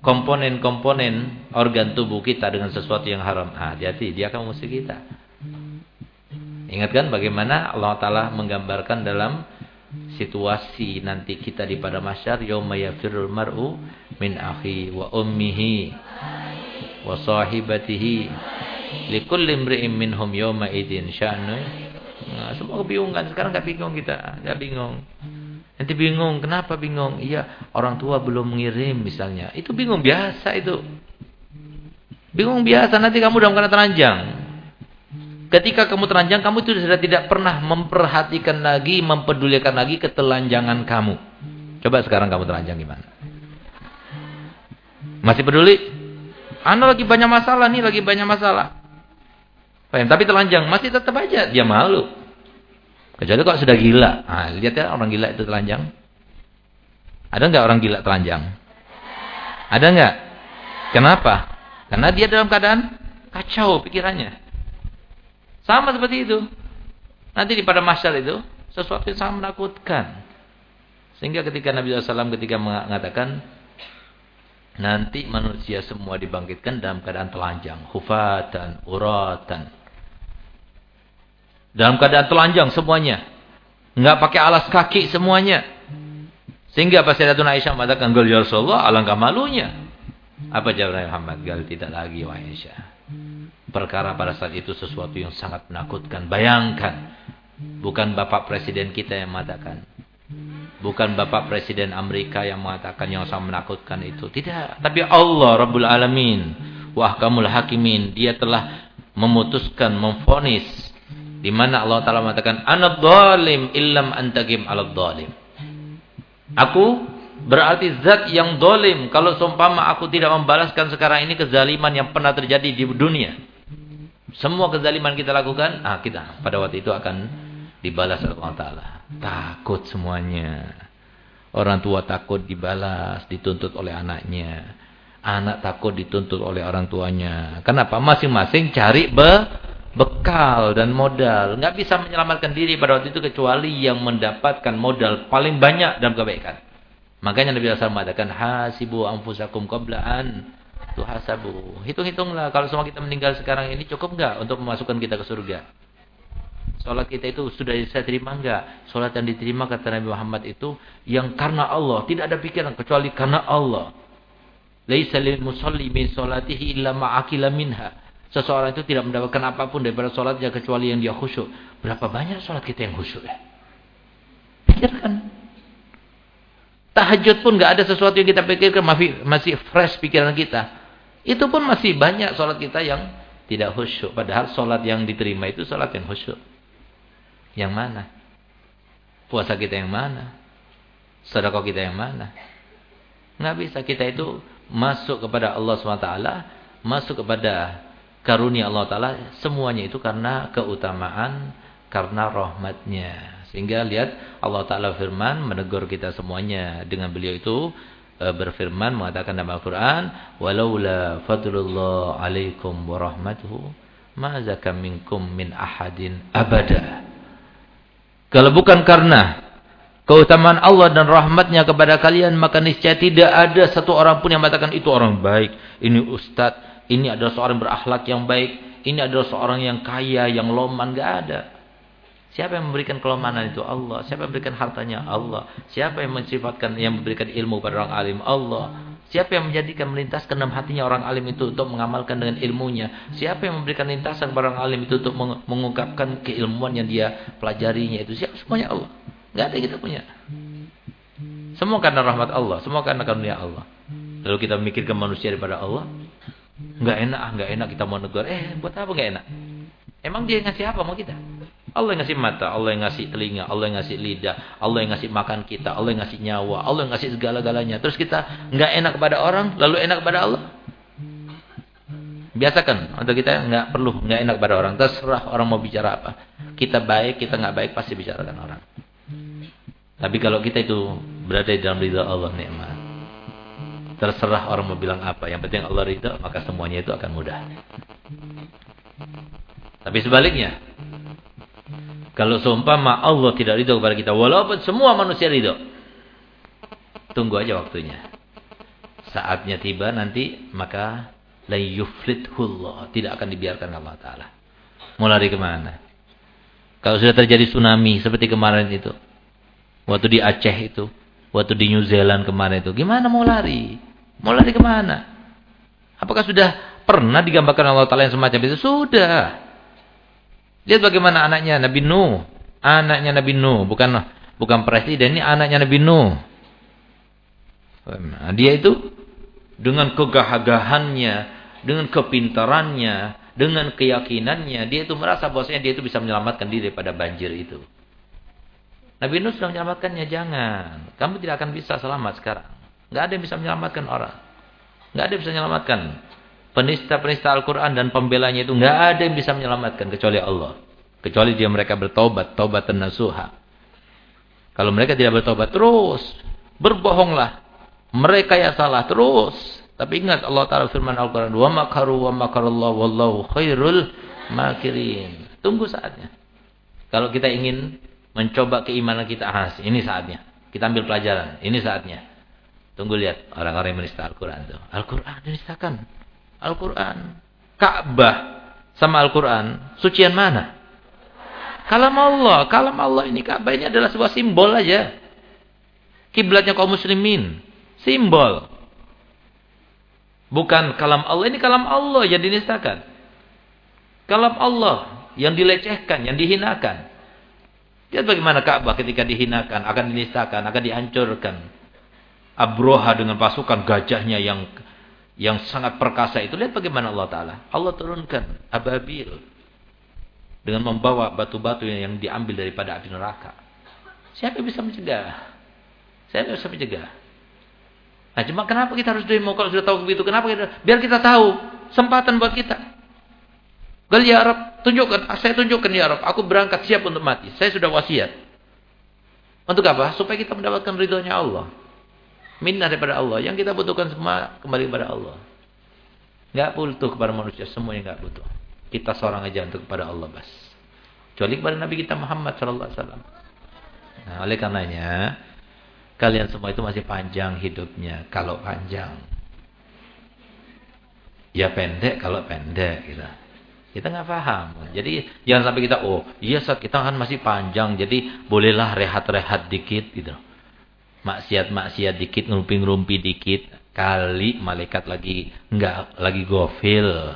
komponen-komponen organ tubuh kita dengan sesuatu yang haram. Ah, hati-hati, dia akan musuh kita. Ingatkan bagaimana Allah Ta'ala menggambarkan dalam situasi nanti kita di pada masyar. Yawma yafirul mar'u min akhi wa ummihi wa sahibatihi. Likulli imri'im minhum yawma idin. Nah, semua kebingungan. Sekarang gak bingung kita. Gak bingung. Nanti bingung. Kenapa bingung? Iya, orang tua belum mengirim misalnya. Itu bingung biasa itu. Bingung biasa. Nanti kamu dalam keadaan teranjang. Ketika kamu telanjang, kamu itu sudah tidak pernah memperhatikan lagi, mempedulikan lagi ketelanjangan kamu. Coba sekarang kamu telanjang gimana? Masih peduli? Anda lagi banyak masalah nih, lagi banyak masalah. Faham? Tapi telanjang masih tetap aja dia malu. Kecuali kok sudah gila. Nah, lihat ya orang gila itu telanjang. Ada nggak orang gila telanjang? Ada nggak? Kenapa? Karena dia dalam keadaan kacau pikirannya. Sama seperti itu. Nanti di pada masyarakat itu sesuatu yang sangat menakutkan. Sehingga ketika Nabi SAW ketika mengatakan nanti manusia semua dibangkitkan dalam keadaan telanjang, hufatan, uratan. Dalam keadaan telanjang semuanya. Enggak pakai alas kaki semuanya. Sehingga pas Sayyidatuna Aisyah mengatakan, "Gal ya Rasulullah, alangkah malunya." Apa jawaban Muhammad? Gal tidak lagi wahai Aisyah perkara pada saat itu sesuatu yang sangat menakutkan. Bayangkan, Bukan Bapak Presiden kita yang mengatakan. Bukan Bapak Presiden Amerika yang mengatakan yang sangat menakutkan itu. Tidak. Tapi Allah Rabbul Alamin. Wahkamul Hakimin. Dia telah memutuskan, memfonis. Di mana Allah Ta'ala mengatakan. Anad dhalim illam antagim alad dhalim. Aku berarti zat yang dolim. Kalau seumpama aku tidak membalaskan sekarang ini kezaliman yang pernah terjadi di dunia. Semua kezaliman kita lakukan, ah kita pada waktu itu akan dibalas oleh Allah Ta'ala. Takut semuanya. Orang tua takut dibalas, dituntut oleh anaknya. Anak takut dituntut oleh orang tuanya. Kenapa? Masing-masing cari be bekal dan modal. Nggak bisa menyelamatkan diri pada waktu itu kecuali yang mendapatkan modal paling banyak dalam kebaikan. Makanya Nabi SAW mengatakan, Hasibu anfusakum qablaan tuhasabu. Hitung-hitunglah kalau semua kita meninggal sekarang ini cukup nggak untuk memasukkan kita ke surga? Sholat kita itu sudah saya terima enggak? Sholat yang diterima kata Nabi Muhammad itu yang karena Allah. Tidak ada pikiran kecuali karena Allah. Laisa lil musalli min sholatihi illa ma'akila minha. Seseorang itu tidak mendapatkan apa pun daripada sholatnya kecuali yang dia khusyuk. Berapa banyak sholat kita yang khusyuk ya? Pikirkan. Tahajud pun enggak ada sesuatu yang kita pikirkan. Masih, masih fresh pikiran kita. Itu pun masih banyak sholat kita yang tidak khusyuk. Padahal sholat yang diterima itu sholat yang khusyuk. Yang mana? Puasa kita yang mana? Sedekah kita yang mana? Nggak bisa kita itu masuk kepada Allah SWT, masuk kepada karunia Allah Taala, semuanya itu karena keutamaan, karena rahmatnya. Sehingga lihat Allah Taala firman menegur kita semuanya dengan beliau itu e, berfirman mengatakan dalam Al-Qur'an, "Walaula fadlullah 'alaikum wa rahmatuhu ma zaka minkum min ahadin abada." Kalau bukan karena keutamaan Allah dan rahmatnya kepada kalian, maka niscaya tidak ada satu orang pun yang mengatakan itu orang baik. Ini ustadz, ini adalah seorang berakhlak yang baik. Ini adalah seorang yang kaya, yang loman. Gak ada. Siapa yang memberikan kelemahan itu? Allah. Siapa yang memberikan hartanya? Allah. Siapa yang mensifatkan, yang memberikan ilmu pada orang alim? Allah. Siapa yang menjadikan melintaskan dalam hatinya orang alim itu untuk mengamalkan dengan ilmunya? Siapa yang memberikan lintasan kepada orang alim itu untuk mengungkapkan keilmuan yang dia pelajarinya itu? Siapa? Semuanya Allah. Tidak ada yang kita punya. Semua karena rahmat Allah. Semua karena karunia Allah. Lalu kita memikirkan manusia daripada Allah. Enggak enak, enggak enak kita mau negur. Eh, buat apa enggak enak? Emang dia ngasih apa mau kita? Allah yang ngasih mata, Allah yang ngasih telinga, Allah yang ngasih lidah, Allah yang ngasih makan kita, Allah yang ngasih nyawa, Allah yang ngasih segala-galanya. Terus kita nggak enak kepada orang, lalu enak kepada Allah? Biasakan untuk kita nggak perlu nggak enak kepada orang. Terserah orang mau bicara apa. Kita baik, kita nggak baik pasti bicarakan orang. Tapi kalau kita itu berada di dalam ridha Allah nikmat. Terserah orang mau bilang apa. Yang penting Allah ridha, maka semuanya itu akan mudah. Tapi sebaliknya, kalau seumpama Allah tidak ridho kepada kita, walaupun semua manusia ridho, tunggu aja waktunya. Saatnya tiba nanti, maka la yuflithullah, tidak akan dibiarkan Allah Taala. Mau lari ke mana? Kalau sudah terjadi tsunami seperti kemarin itu, waktu di Aceh itu, waktu di New Zealand kemarin itu, gimana mau lari? Mau lari ke mana? Apakah sudah pernah digambarkan Allah Taala yang semacam itu? Sudah. Lihat bagaimana anaknya Nabi Nuh. Anaknya Nabi Nuh. Bukan bukan presiden. Ini anaknya Nabi Nuh. Nah, dia itu dengan kegagahannya, dengan kepintarannya, dengan keyakinannya, dia itu merasa bahwasanya dia itu bisa menyelamatkan diri daripada banjir itu. Nabi Nuh sudah menyelamatkannya, jangan. Kamu tidak akan bisa selamat sekarang. Nggak ada yang bisa menyelamatkan orang. Nggak ada yang bisa menyelamatkan penista-penista Al-Quran dan pembelanya itu nggak ada yang bisa menyelamatkan kecuali Allah. Kecuali dia mereka bertobat, tobat nasuha. Kalau mereka tidak bertobat terus, berbohonglah. Mereka yang salah terus. Tapi ingat Allah Ta'ala firman Al-Quran. Wa makaru wa makarullah wallahu khairul makirin. Tunggu saatnya. Kalau kita ingin mencoba keimanan kita, ah, ini saatnya. Kita ambil pelajaran. Ini saatnya. Tunggu lihat orang-orang yang menista Al-Quran itu. Al-Quran dinistakan. Al-Quran. Ka'bah sama Al-Quran. Sucian mana? Kalam Allah. Kalam Allah ini Ka'bah ini adalah sebuah simbol aja. Kiblatnya kaum muslimin. Simbol. Bukan kalam Allah. Ini kalam Allah yang dinistakan. Kalam Allah yang dilecehkan, yang dihinakan. Lihat bagaimana Ka'bah ketika dihinakan, akan dinistakan, akan dihancurkan. Abroha dengan pasukan gajahnya yang yang sangat perkasa itu. Lihat bagaimana Allah Ta'ala. Allah turunkan ababil. Dengan membawa batu-batu yang diambil daripada api neraka. Siapa yang bisa mencegah? Yang bisa mencegah? Nah cuma kenapa kita harus demo kalau sudah tahu begitu? Kenapa kita? Biar kita tahu. Sempatan buat kita. Gal ya Arab, tunjukkan. Saya tunjukkan ya Arab. Aku berangkat siap untuk mati. Saya sudah wasiat. Untuk apa? Supaya kita mendapatkan ridhonya Allah. Minna daripada Allah. Yang kita butuhkan semua kembali kepada Allah. Enggak butuh kepada manusia. Semuanya enggak butuh. Kita seorang aja untuk kepada Allah bas. Kecuali kepada Nabi kita Muhammad sallallahu alaihi wasallam. Nah, oleh karenanya kalian semua itu masih panjang hidupnya kalau panjang. Ya pendek kalau pendek gitu. Kita nggak paham. Jadi jangan sampai kita oh, iya saat kita kan masih panjang jadi bolehlah rehat-rehat dikit gitu maksiat-maksiat dikit, ngerumpi-ngerumpi dikit, kali malaikat lagi enggak lagi gofil,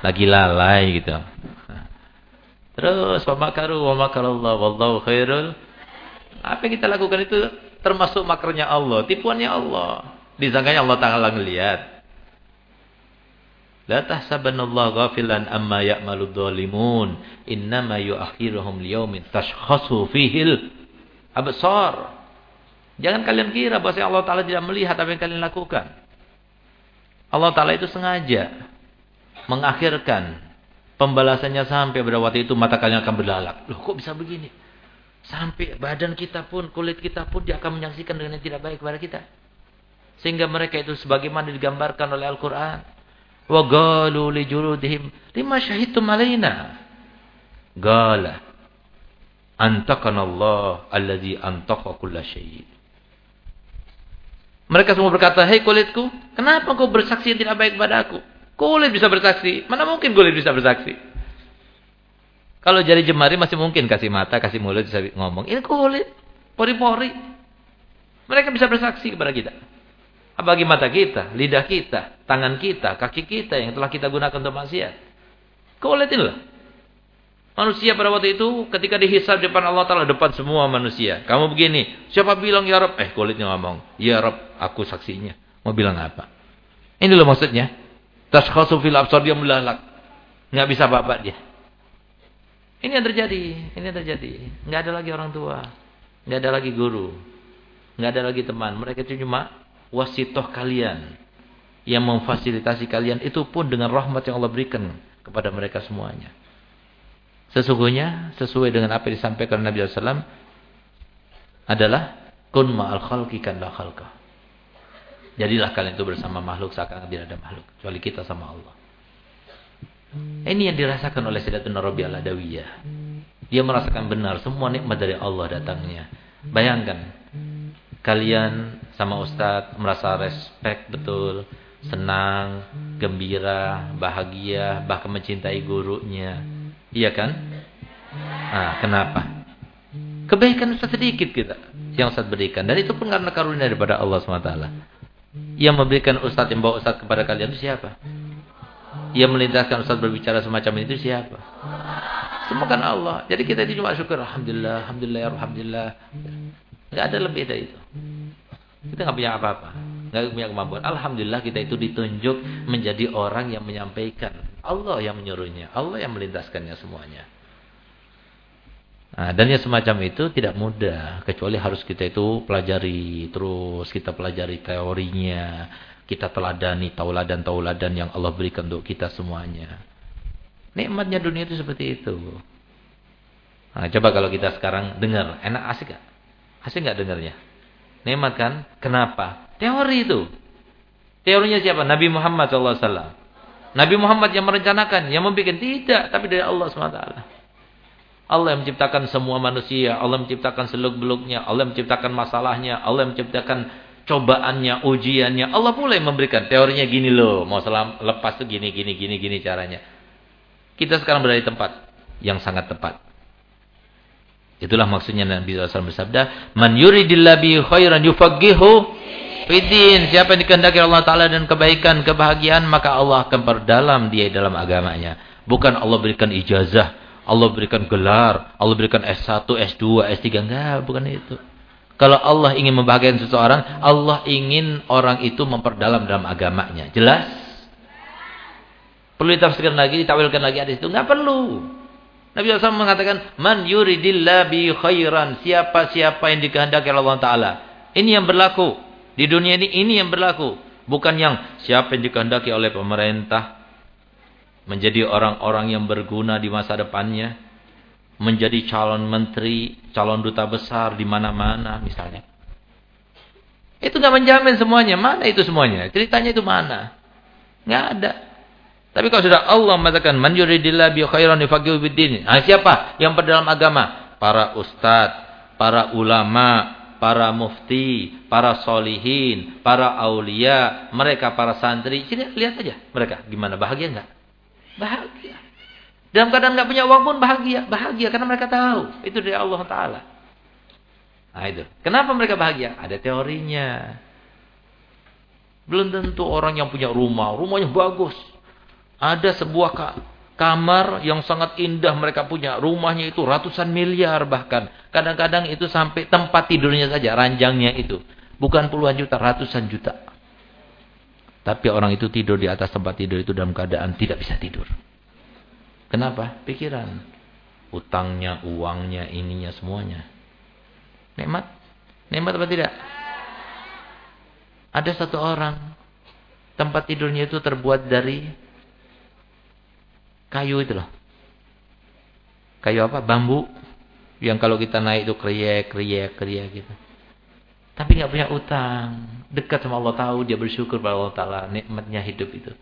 lagi lalai gitu. Terus pamakaru wa makarallah wallahu khairul. Apa yang kita lakukan itu termasuk makernya Allah, tipuannya Allah. Disangkanya Allah Taala ngelihat. La tahsabanallahu ghafilan amma ya'malu dhalimun, innama yu'akhiruhum liyaumin tashkhasu fihil absar. Jangan kalian kira bahwa Allah Ta'ala tidak melihat apa yang kalian lakukan. Allah Ta'ala itu sengaja mengakhirkan pembalasannya sampai pada waktu itu mata kalian akan berlalak. Loh kok bisa begini? Sampai badan kita pun, kulit kita pun dia akan menyaksikan dengan yang tidak baik kepada kita. Sehingga mereka itu sebagaimana digambarkan oleh Al-Quran. Wa galu li jurudihim lima syahidtum alaina. Gala. Antakanallah alladhi antaka kulla syait. Mereka semua berkata, hei kulitku, kenapa kau bersaksi yang tidak baik kepada aku? Kulit bisa bersaksi. Mana mungkin kulit bisa bersaksi? Kalau jari jemari masih mungkin kasih mata, kasih mulut bisa ngomong. Ini kulit, pori-pori. Mereka bisa bersaksi kepada kita. Bagi mata kita, lidah kita, tangan kita, kaki kita yang telah kita gunakan untuk maksiat. Kulit inilah. Manusia pada waktu itu ketika dihisab depan Allah Ta'ala depan semua manusia. Kamu begini. Siapa bilang ya Rob? Eh kulitnya ngomong. Ya Rob aku saksinya. Mau bilang apa? Ini loh maksudnya. Tashkhasu fil absar dia melalak. Nggak bisa bapak dia. Ini yang terjadi. Ini yang terjadi. Nggak ada lagi orang tua. Nggak ada lagi guru. Nggak ada lagi teman. Mereka itu cuma wasitoh kalian. Yang memfasilitasi kalian. Itu pun dengan rahmat yang Allah berikan kepada mereka semuanya. Sesungguhnya sesuai dengan apa yang disampaikan Nabi SAW adalah kun ma'al khalqi kan la khalqa. Jadilah kalian itu bersama makhluk seakan tidak ada makhluk kecuali kita sama Allah. Ini yang dirasakan oleh Sayyidatuna Rabi al-Adawiyah. Dia merasakan benar semua nikmat dari Allah datangnya. Bayangkan kalian sama Ustadz merasa respect betul, senang, gembira, bahagia, bahkan mencintai gurunya Iya kan? Nah, kenapa? Kebaikan Ustaz sedikit kita yang Ustaz berikan. Dan itu pun karena karunia daripada Allah SWT. Yang memberikan Ustaz yang bawa Ustaz kepada kalian itu siapa? Yang melintaskan Ustaz berbicara semacam itu siapa? Semua kan Allah. Jadi kita itu cuma syukur. Alhamdulillah, Alhamdulillah, Alhamdulillah. Gak ada lebih dari itu. Kita gak punya apa-apa. Gak punya kemampuan. Alhamdulillah kita itu ditunjuk menjadi orang yang menyampaikan Allah yang menyuruhnya. Allah yang melintaskannya semuanya. Nah, dan yang semacam itu tidak mudah. Kecuali harus kita itu pelajari. Terus kita pelajari teorinya. Kita teladani tauladan-tauladan yang Allah berikan untuk kita semuanya. Nikmatnya dunia itu seperti itu. Nah, coba kalau kita sekarang dengar. Enak asik gak? Asik gak dengarnya? Nikmat kan? Kenapa? Teori itu. Teorinya siapa? Nabi Muhammad SAW. Nabi Muhammad yang merencanakan, yang membuat tidak, tapi dari Allah SWT. Allah yang menciptakan semua manusia, Allah menciptakan seluk-beluknya, Allah menciptakan masalahnya, Allah menciptakan cobaannya, ujiannya. Allah pula memberikan teorinya gini loh, mau selam, lepas tuh gini, gini, gini, gini caranya. Kita sekarang berada di tempat yang sangat tepat. Itulah maksudnya Nabi SAW bersabda, "Man yuridillahu khairan yufaqihu Fidin, siapa yang dikehendaki Allah Ta'ala dan kebaikan, kebahagiaan, maka Allah akan perdalam dia dalam agamanya. Bukan Allah berikan ijazah. Allah berikan gelar, Allah berikan S1, S2, S3. Enggak, bukan itu. Kalau Allah ingin membahagiakan seseorang, Allah ingin orang itu memperdalam dalam agamanya. Jelas? Perlu ditafsirkan lagi, ditawilkan lagi ada itu? Enggak perlu. Nabi SAW mengatakan, Man yuridillah bi khairan. Siapa-siapa yang dikehendaki Allah Ta'ala. Ini yang berlaku. Di dunia ini, ini yang berlaku. Bukan yang siapa yang dikehendaki oleh pemerintah. Menjadi orang-orang yang berguna di masa depannya. Menjadi calon menteri, calon duta besar di mana-mana misalnya. Itu nggak menjamin semuanya. Mana itu semuanya? Ceritanya itu mana? Nggak ada. Tapi kalau sudah Allah mengatakan man yuridillah bi khairan yufaqihu. Nah, siapa yang berdalam agama? Para ustadz, para ulama, para mufti, para solihin, para aulia, mereka para santri. Sini lihat aja mereka gimana bahagia enggak? Bahagia. Dalam keadaan enggak punya uang pun bahagia, bahagia karena mereka tahu itu dari Allah taala. Nah itu. Kenapa mereka bahagia? Ada teorinya. Belum tentu orang yang punya rumah, rumahnya bagus, ada sebuah kamar yang sangat indah mereka punya. Rumahnya itu ratusan miliar bahkan. Kadang-kadang itu sampai tempat tidurnya saja, ranjangnya itu. Bukan puluhan juta, ratusan juta. Tapi orang itu tidur di atas tempat tidur itu dalam keadaan tidak bisa tidur. Kenapa? Pikiran. Utangnya, uangnya, ininya, semuanya. Nikmat? Nikmat apa tidak? Ada satu orang. Tempat tidurnya itu terbuat dari Kayu itu loh. Kayu apa? Bambu. Yang kalau kita naik itu kriek, kriek, kriek gitu. Tapi nggak punya utang. Dekat sama Allah tahu, dia bersyukur pada Allah Ta'ala. Nikmatnya hidup itu.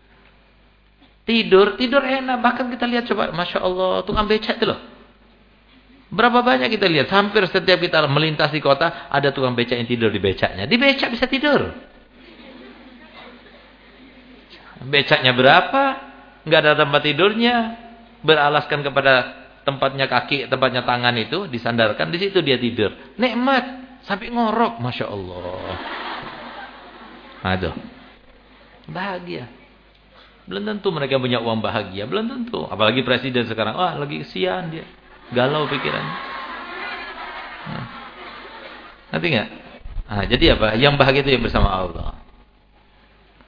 Tidur, tidur enak. Bahkan kita lihat coba, Masya Allah, tukang becak itu loh. Berapa banyak kita lihat, hampir setiap kita melintasi kota, ada tukang becak yang tidur di becaknya. Di becak bisa tidur. Becaknya berapa? Nggak ada tempat tidurnya, beralaskan kepada tempatnya kaki, tempatnya tangan itu disandarkan di situ dia tidur. Nikmat sampai ngorok, masya Allah. Aduh, bahagia. Belum tentu mereka punya uang bahagia, belum tentu. Apalagi presiden sekarang, wah lagi kesian dia, galau pikirannya. Nah. Nanti nggak? Nah, jadi apa? Yang bahagia itu yang bersama Allah.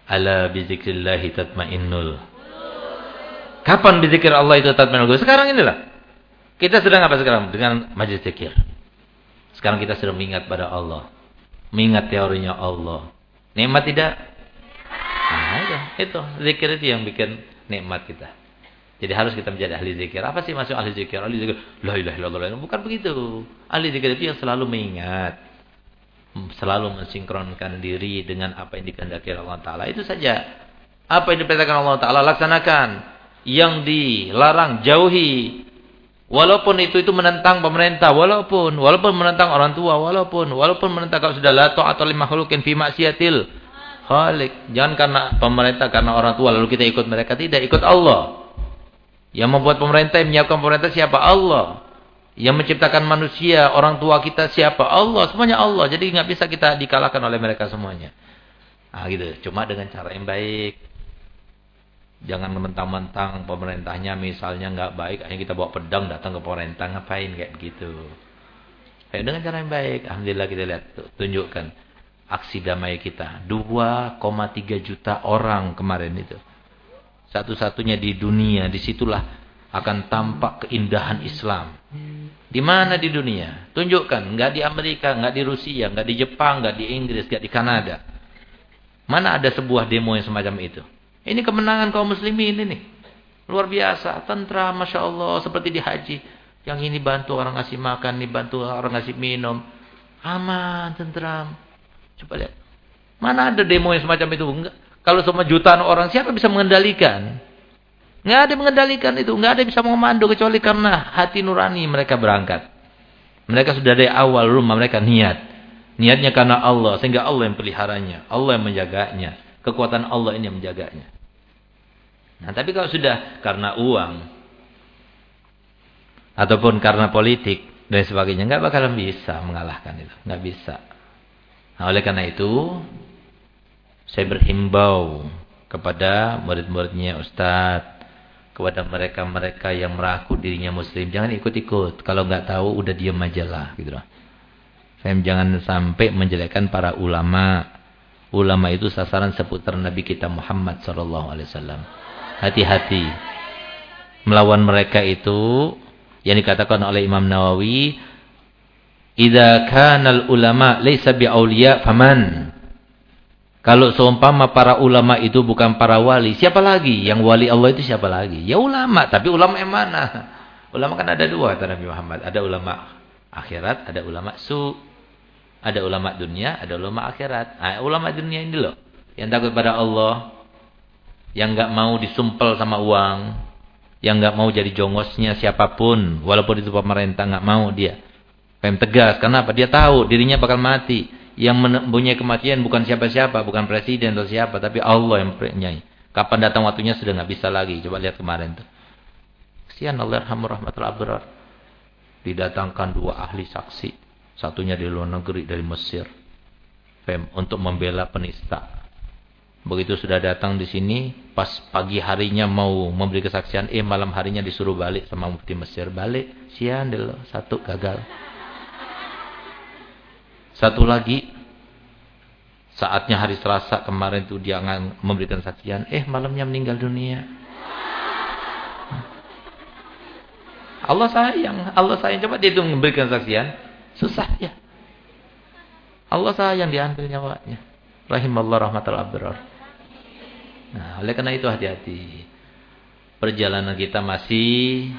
Ala bizikrillahi tatmainnul Kapan berzikir Allah itu tatmainul qulub? Sekarang inilah. Kita sedang apa sekarang? Dengan majlis zikir. Sekarang kita sedang mengingat pada Allah. Mengingat teorinya Allah. Nikmat tidak? Nah, itu, itu. Zikir itu yang bikin nikmat kita. Jadi harus kita menjadi ahli zikir. Apa sih masuk ahli zikir? Ahli zikir, la ilaha illallah. Bukan begitu. Ahli zikir itu yang selalu mengingat. Selalu mensinkronkan diri dengan apa yang dikehendaki Allah Ta'ala. Itu saja. Apa yang diperintahkan Allah Ta'ala, laksanakan yang dilarang jauhi. Walaupun itu itu menentang pemerintah walaupun walaupun menentang orang tua walaupun walaupun menentang kalau sudah la atau lima makhlukin fi maksiatil khaliq. Jangan karena pemerintah karena orang tua lalu kita ikut mereka. Tidak ikut Allah. Yang membuat pemerintah yang menyiapkan pemerintah siapa? Allah. Yang menciptakan manusia orang tua kita siapa? Allah. Semuanya Allah. Jadi nggak bisa kita dikalahkan oleh mereka semuanya. Ah gitu. Cuma dengan cara yang baik Jangan mentang-mentang pemerintahnya misalnya nggak baik, hanya kita bawa pedang datang ke pemerintah ngapain kayak begitu. Kayak dengan cara yang baik, alhamdulillah kita lihat tunjukkan aksi damai kita. 2,3 juta orang kemarin itu. Satu-satunya di dunia, di situlah akan tampak keindahan Islam. Di mana di dunia? Tunjukkan, nggak di Amerika, nggak di Rusia, nggak di Jepang, nggak di Inggris, nggak di Kanada. Mana ada sebuah demo yang semacam itu? Ini kemenangan kaum muslimin ini. Luar biasa, tentram, Masya Allah, seperti di haji. Yang ini bantu orang ngasih makan, ini bantu orang ngasih minum. Aman, tentram. Coba lihat. Mana ada demo yang semacam itu? Enggak. Kalau semua jutaan orang, siapa bisa mengendalikan? Enggak ada mengendalikan itu. Enggak ada bisa mengomando kecuali karena hati nurani mereka berangkat. Mereka sudah dari awal rumah mereka niat. Niatnya karena Allah. Sehingga Allah yang peliharanya. Allah yang menjaganya. Kekuatan Allah ini yang menjaganya. Nah, tapi kalau sudah karena uang ataupun karena politik dan sebagainya, nggak bakalan bisa mengalahkan itu, nggak bisa. Nah, oleh karena itu, saya berhimbau kepada murid-muridnya Ustadz, kepada mereka-mereka yang meraku dirinya muslim. Jangan ikut-ikut. Kalau nggak tahu udah diam aja lah gitu loh. Jangan sampai menjelekkan para ulama. Ulama itu sasaran seputar Nabi kita Muhammad sallallahu alaihi wasallam. Hati-hati. Melawan mereka itu yang dikatakan oleh Imam Nawawi, "Idza kana ulama laysa bi'auliya faman?" Kalau seumpama para ulama itu bukan para wali, siapa lagi? Yang wali Allah itu siapa lagi? Ya ulama, tapi ulama yang mana? Ulama kan ada dua kata Nabi Muhammad. Ada ulama akhirat, ada ulama su. Ada ulama dunia, ada ulama akhirat. Nah, ulama dunia ini loh. Yang takut pada Allah. Yang nggak mau disumpel sama uang. Yang nggak mau jadi jongosnya siapa pun. Walaupun itu pemerintah nggak mau dia. Pem tegas. Kenapa? Dia tahu dirinya bakal mati. Yang mempunyai kematian bukan siapa-siapa, bukan presiden atau siapa, tapi Allah yang mempunyai. Kapan datang waktunya sudah nggak bisa lagi. Coba lihat kemarin tuh. Kesian Allah abrar. Didatangkan dua ahli saksi. Satunya di luar negeri dari Mesir. Untuk membela penista. Begitu sudah datang di sini, pas pagi harinya mau memberi kesaksian, eh malam harinya disuruh balik sama mufti Mesir. Balik, sian dulu, satu gagal. Satu lagi, saatnya hari Selasa kemarin itu dia memberikan saksian, eh malamnya meninggal dunia. Allah sayang, Allah sayang. Coba dia itu memberikan saksian, susah ya. Allah sayang diambil nyawanya. Rahimallah rahmatul abrar. Nah, oleh karena itu hati-hati. Perjalanan kita masih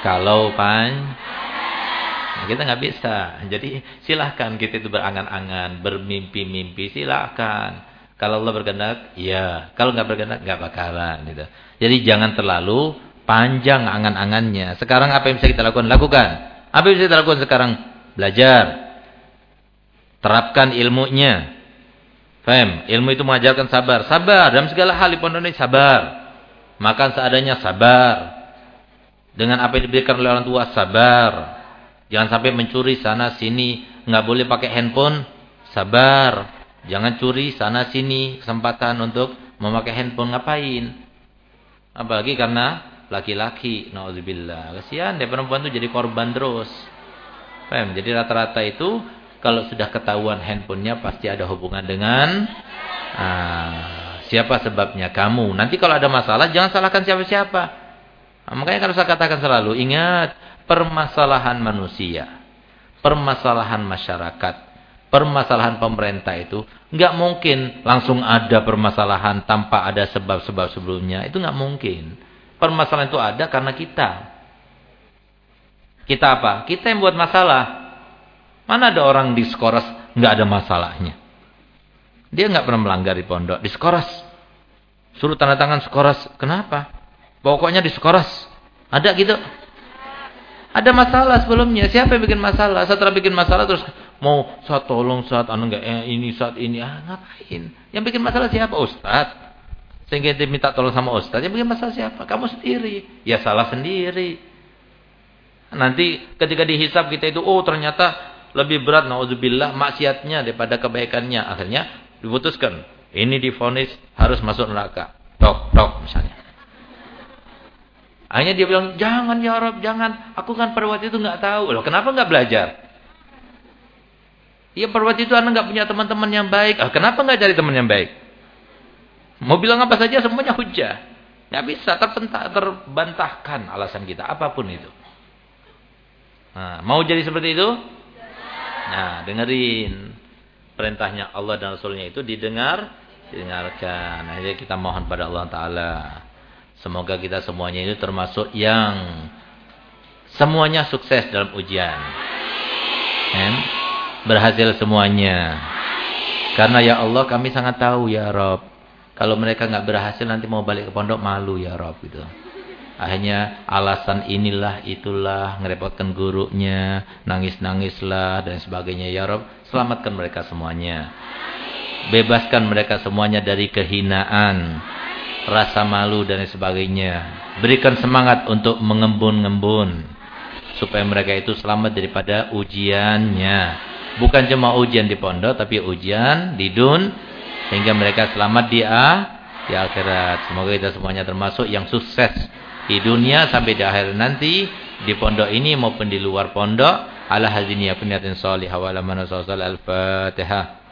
kalau pan Nah, kita nggak bisa. Jadi silahkan kita itu berangan-angan, bermimpi-mimpi, silahkan. Kalau Allah berkehendak, ya. Kalau nggak berkehendak, nggak bakalan. Gitu. Jadi jangan terlalu panjang angan-angannya. Sekarang apa yang bisa kita lakukan? Lakukan. Apa yang bisa kita lakukan sekarang? Belajar. Terapkan ilmunya. Faham? Ilmu itu mengajarkan sabar. Sabar. Dalam segala hal di pondok ini sabar. Makan seadanya sabar. Dengan apa yang diberikan oleh orang tua sabar. Jangan sampai mencuri sana sini, nggak boleh pakai handphone, sabar. Jangan curi sana sini, kesempatan untuk memakai handphone ngapain? Apalagi karena laki-laki, nauzubillah. Kasihan deh perempuan itu jadi korban terus. Paham? Jadi rata-rata itu kalau sudah ketahuan handphonenya pasti ada hubungan dengan ah, siapa sebabnya kamu. Nanti kalau ada masalah jangan salahkan siapa-siapa. Nah, makanya kalau saya katakan selalu ingat permasalahan manusia, permasalahan masyarakat, permasalahan pemerintah itu nggak mungkin langsung ada permasalahan tanpa ada sebab-sebab sebelumnya. Itu nggak mungkin. Permasalahan itu ada karena kita. Kita apa? Kita yang buat masalah. Mana ada orang di skoras nggak ada masalahnya? Dia nggak pernah melanggar di pondok. Di skoras. Suruh tanda tangan skoras. Kenapa? Pokoknya di skoras. Ada gitu. Ada masalah sebelumnya. Siapa yang bikin masalah? Setelah bikin masalah terus mau saat tolong saat anu enggak eh, ini saat ini ah ngapain? Yang bikin masalah siapa? Ustaz. Sehingga dia minta tolong sama ustaz. Yang bikin masalah siapa? Kamu sendiri. Ya salah sendiri. Nanti ketika dihisap kita itu oh ternyata lebih berat nauzubillah maksiatnya daripada kebaikannya. Akhirnya diputuskan. Ini difonis harus masuk neraka. Tok tok misalnya. Hanya dia bilang, jangan ya Rob, jangan. Aku kan pada waktu itu nggak tahu. Loh, kenapa nggak belajar? Ya pada waktu itu anak nggak punya teman-teman yang baik. Ah, kenapa nggak cari teman yang baik? Mau bilang apa saja semuanya hujah. Nggak bisa terbantahkan alasan kita. Apa pun itu. Nah, mau jadi seperti itu? Nah, dengerin. Perintahnya Allah dan Rasulnya itu didengar, didengarkan. Jadi kita mohon pada Allah Ta'ala. Semoga kita semuanya itu termasuk yang semuanya sukses dalam ujian. Kan? Berhasil semuanya. Karena ya Allah kami sangat tahu ya Rob. Kalau mereka nggak berhasil nanti mau balik ke pondok malu ya Rob gitu. Akhirnya alasan inilah itulah ngerepotkan gurunya, nangis-nangislah dan sebagainya ya Rob. Selamatkan mereka semuanya. Bebaskan mereka semuanya dari kehinaan rasa malu dan sebagainya. Berikan semangat untuk mengembun-ngembun supaya mereka itu selamat daripada ujiannya. Bukan cuma ujian di pondok tapi ujian di dun sehingga mereka selamat di di akhirat. Semoga kita semuanya termasuk yang sukses di dunia sampai di akhir nanti di pondok ini maupun di luar pondok. Ala hadiniya peniatin salihah wa ala al-Fatihah.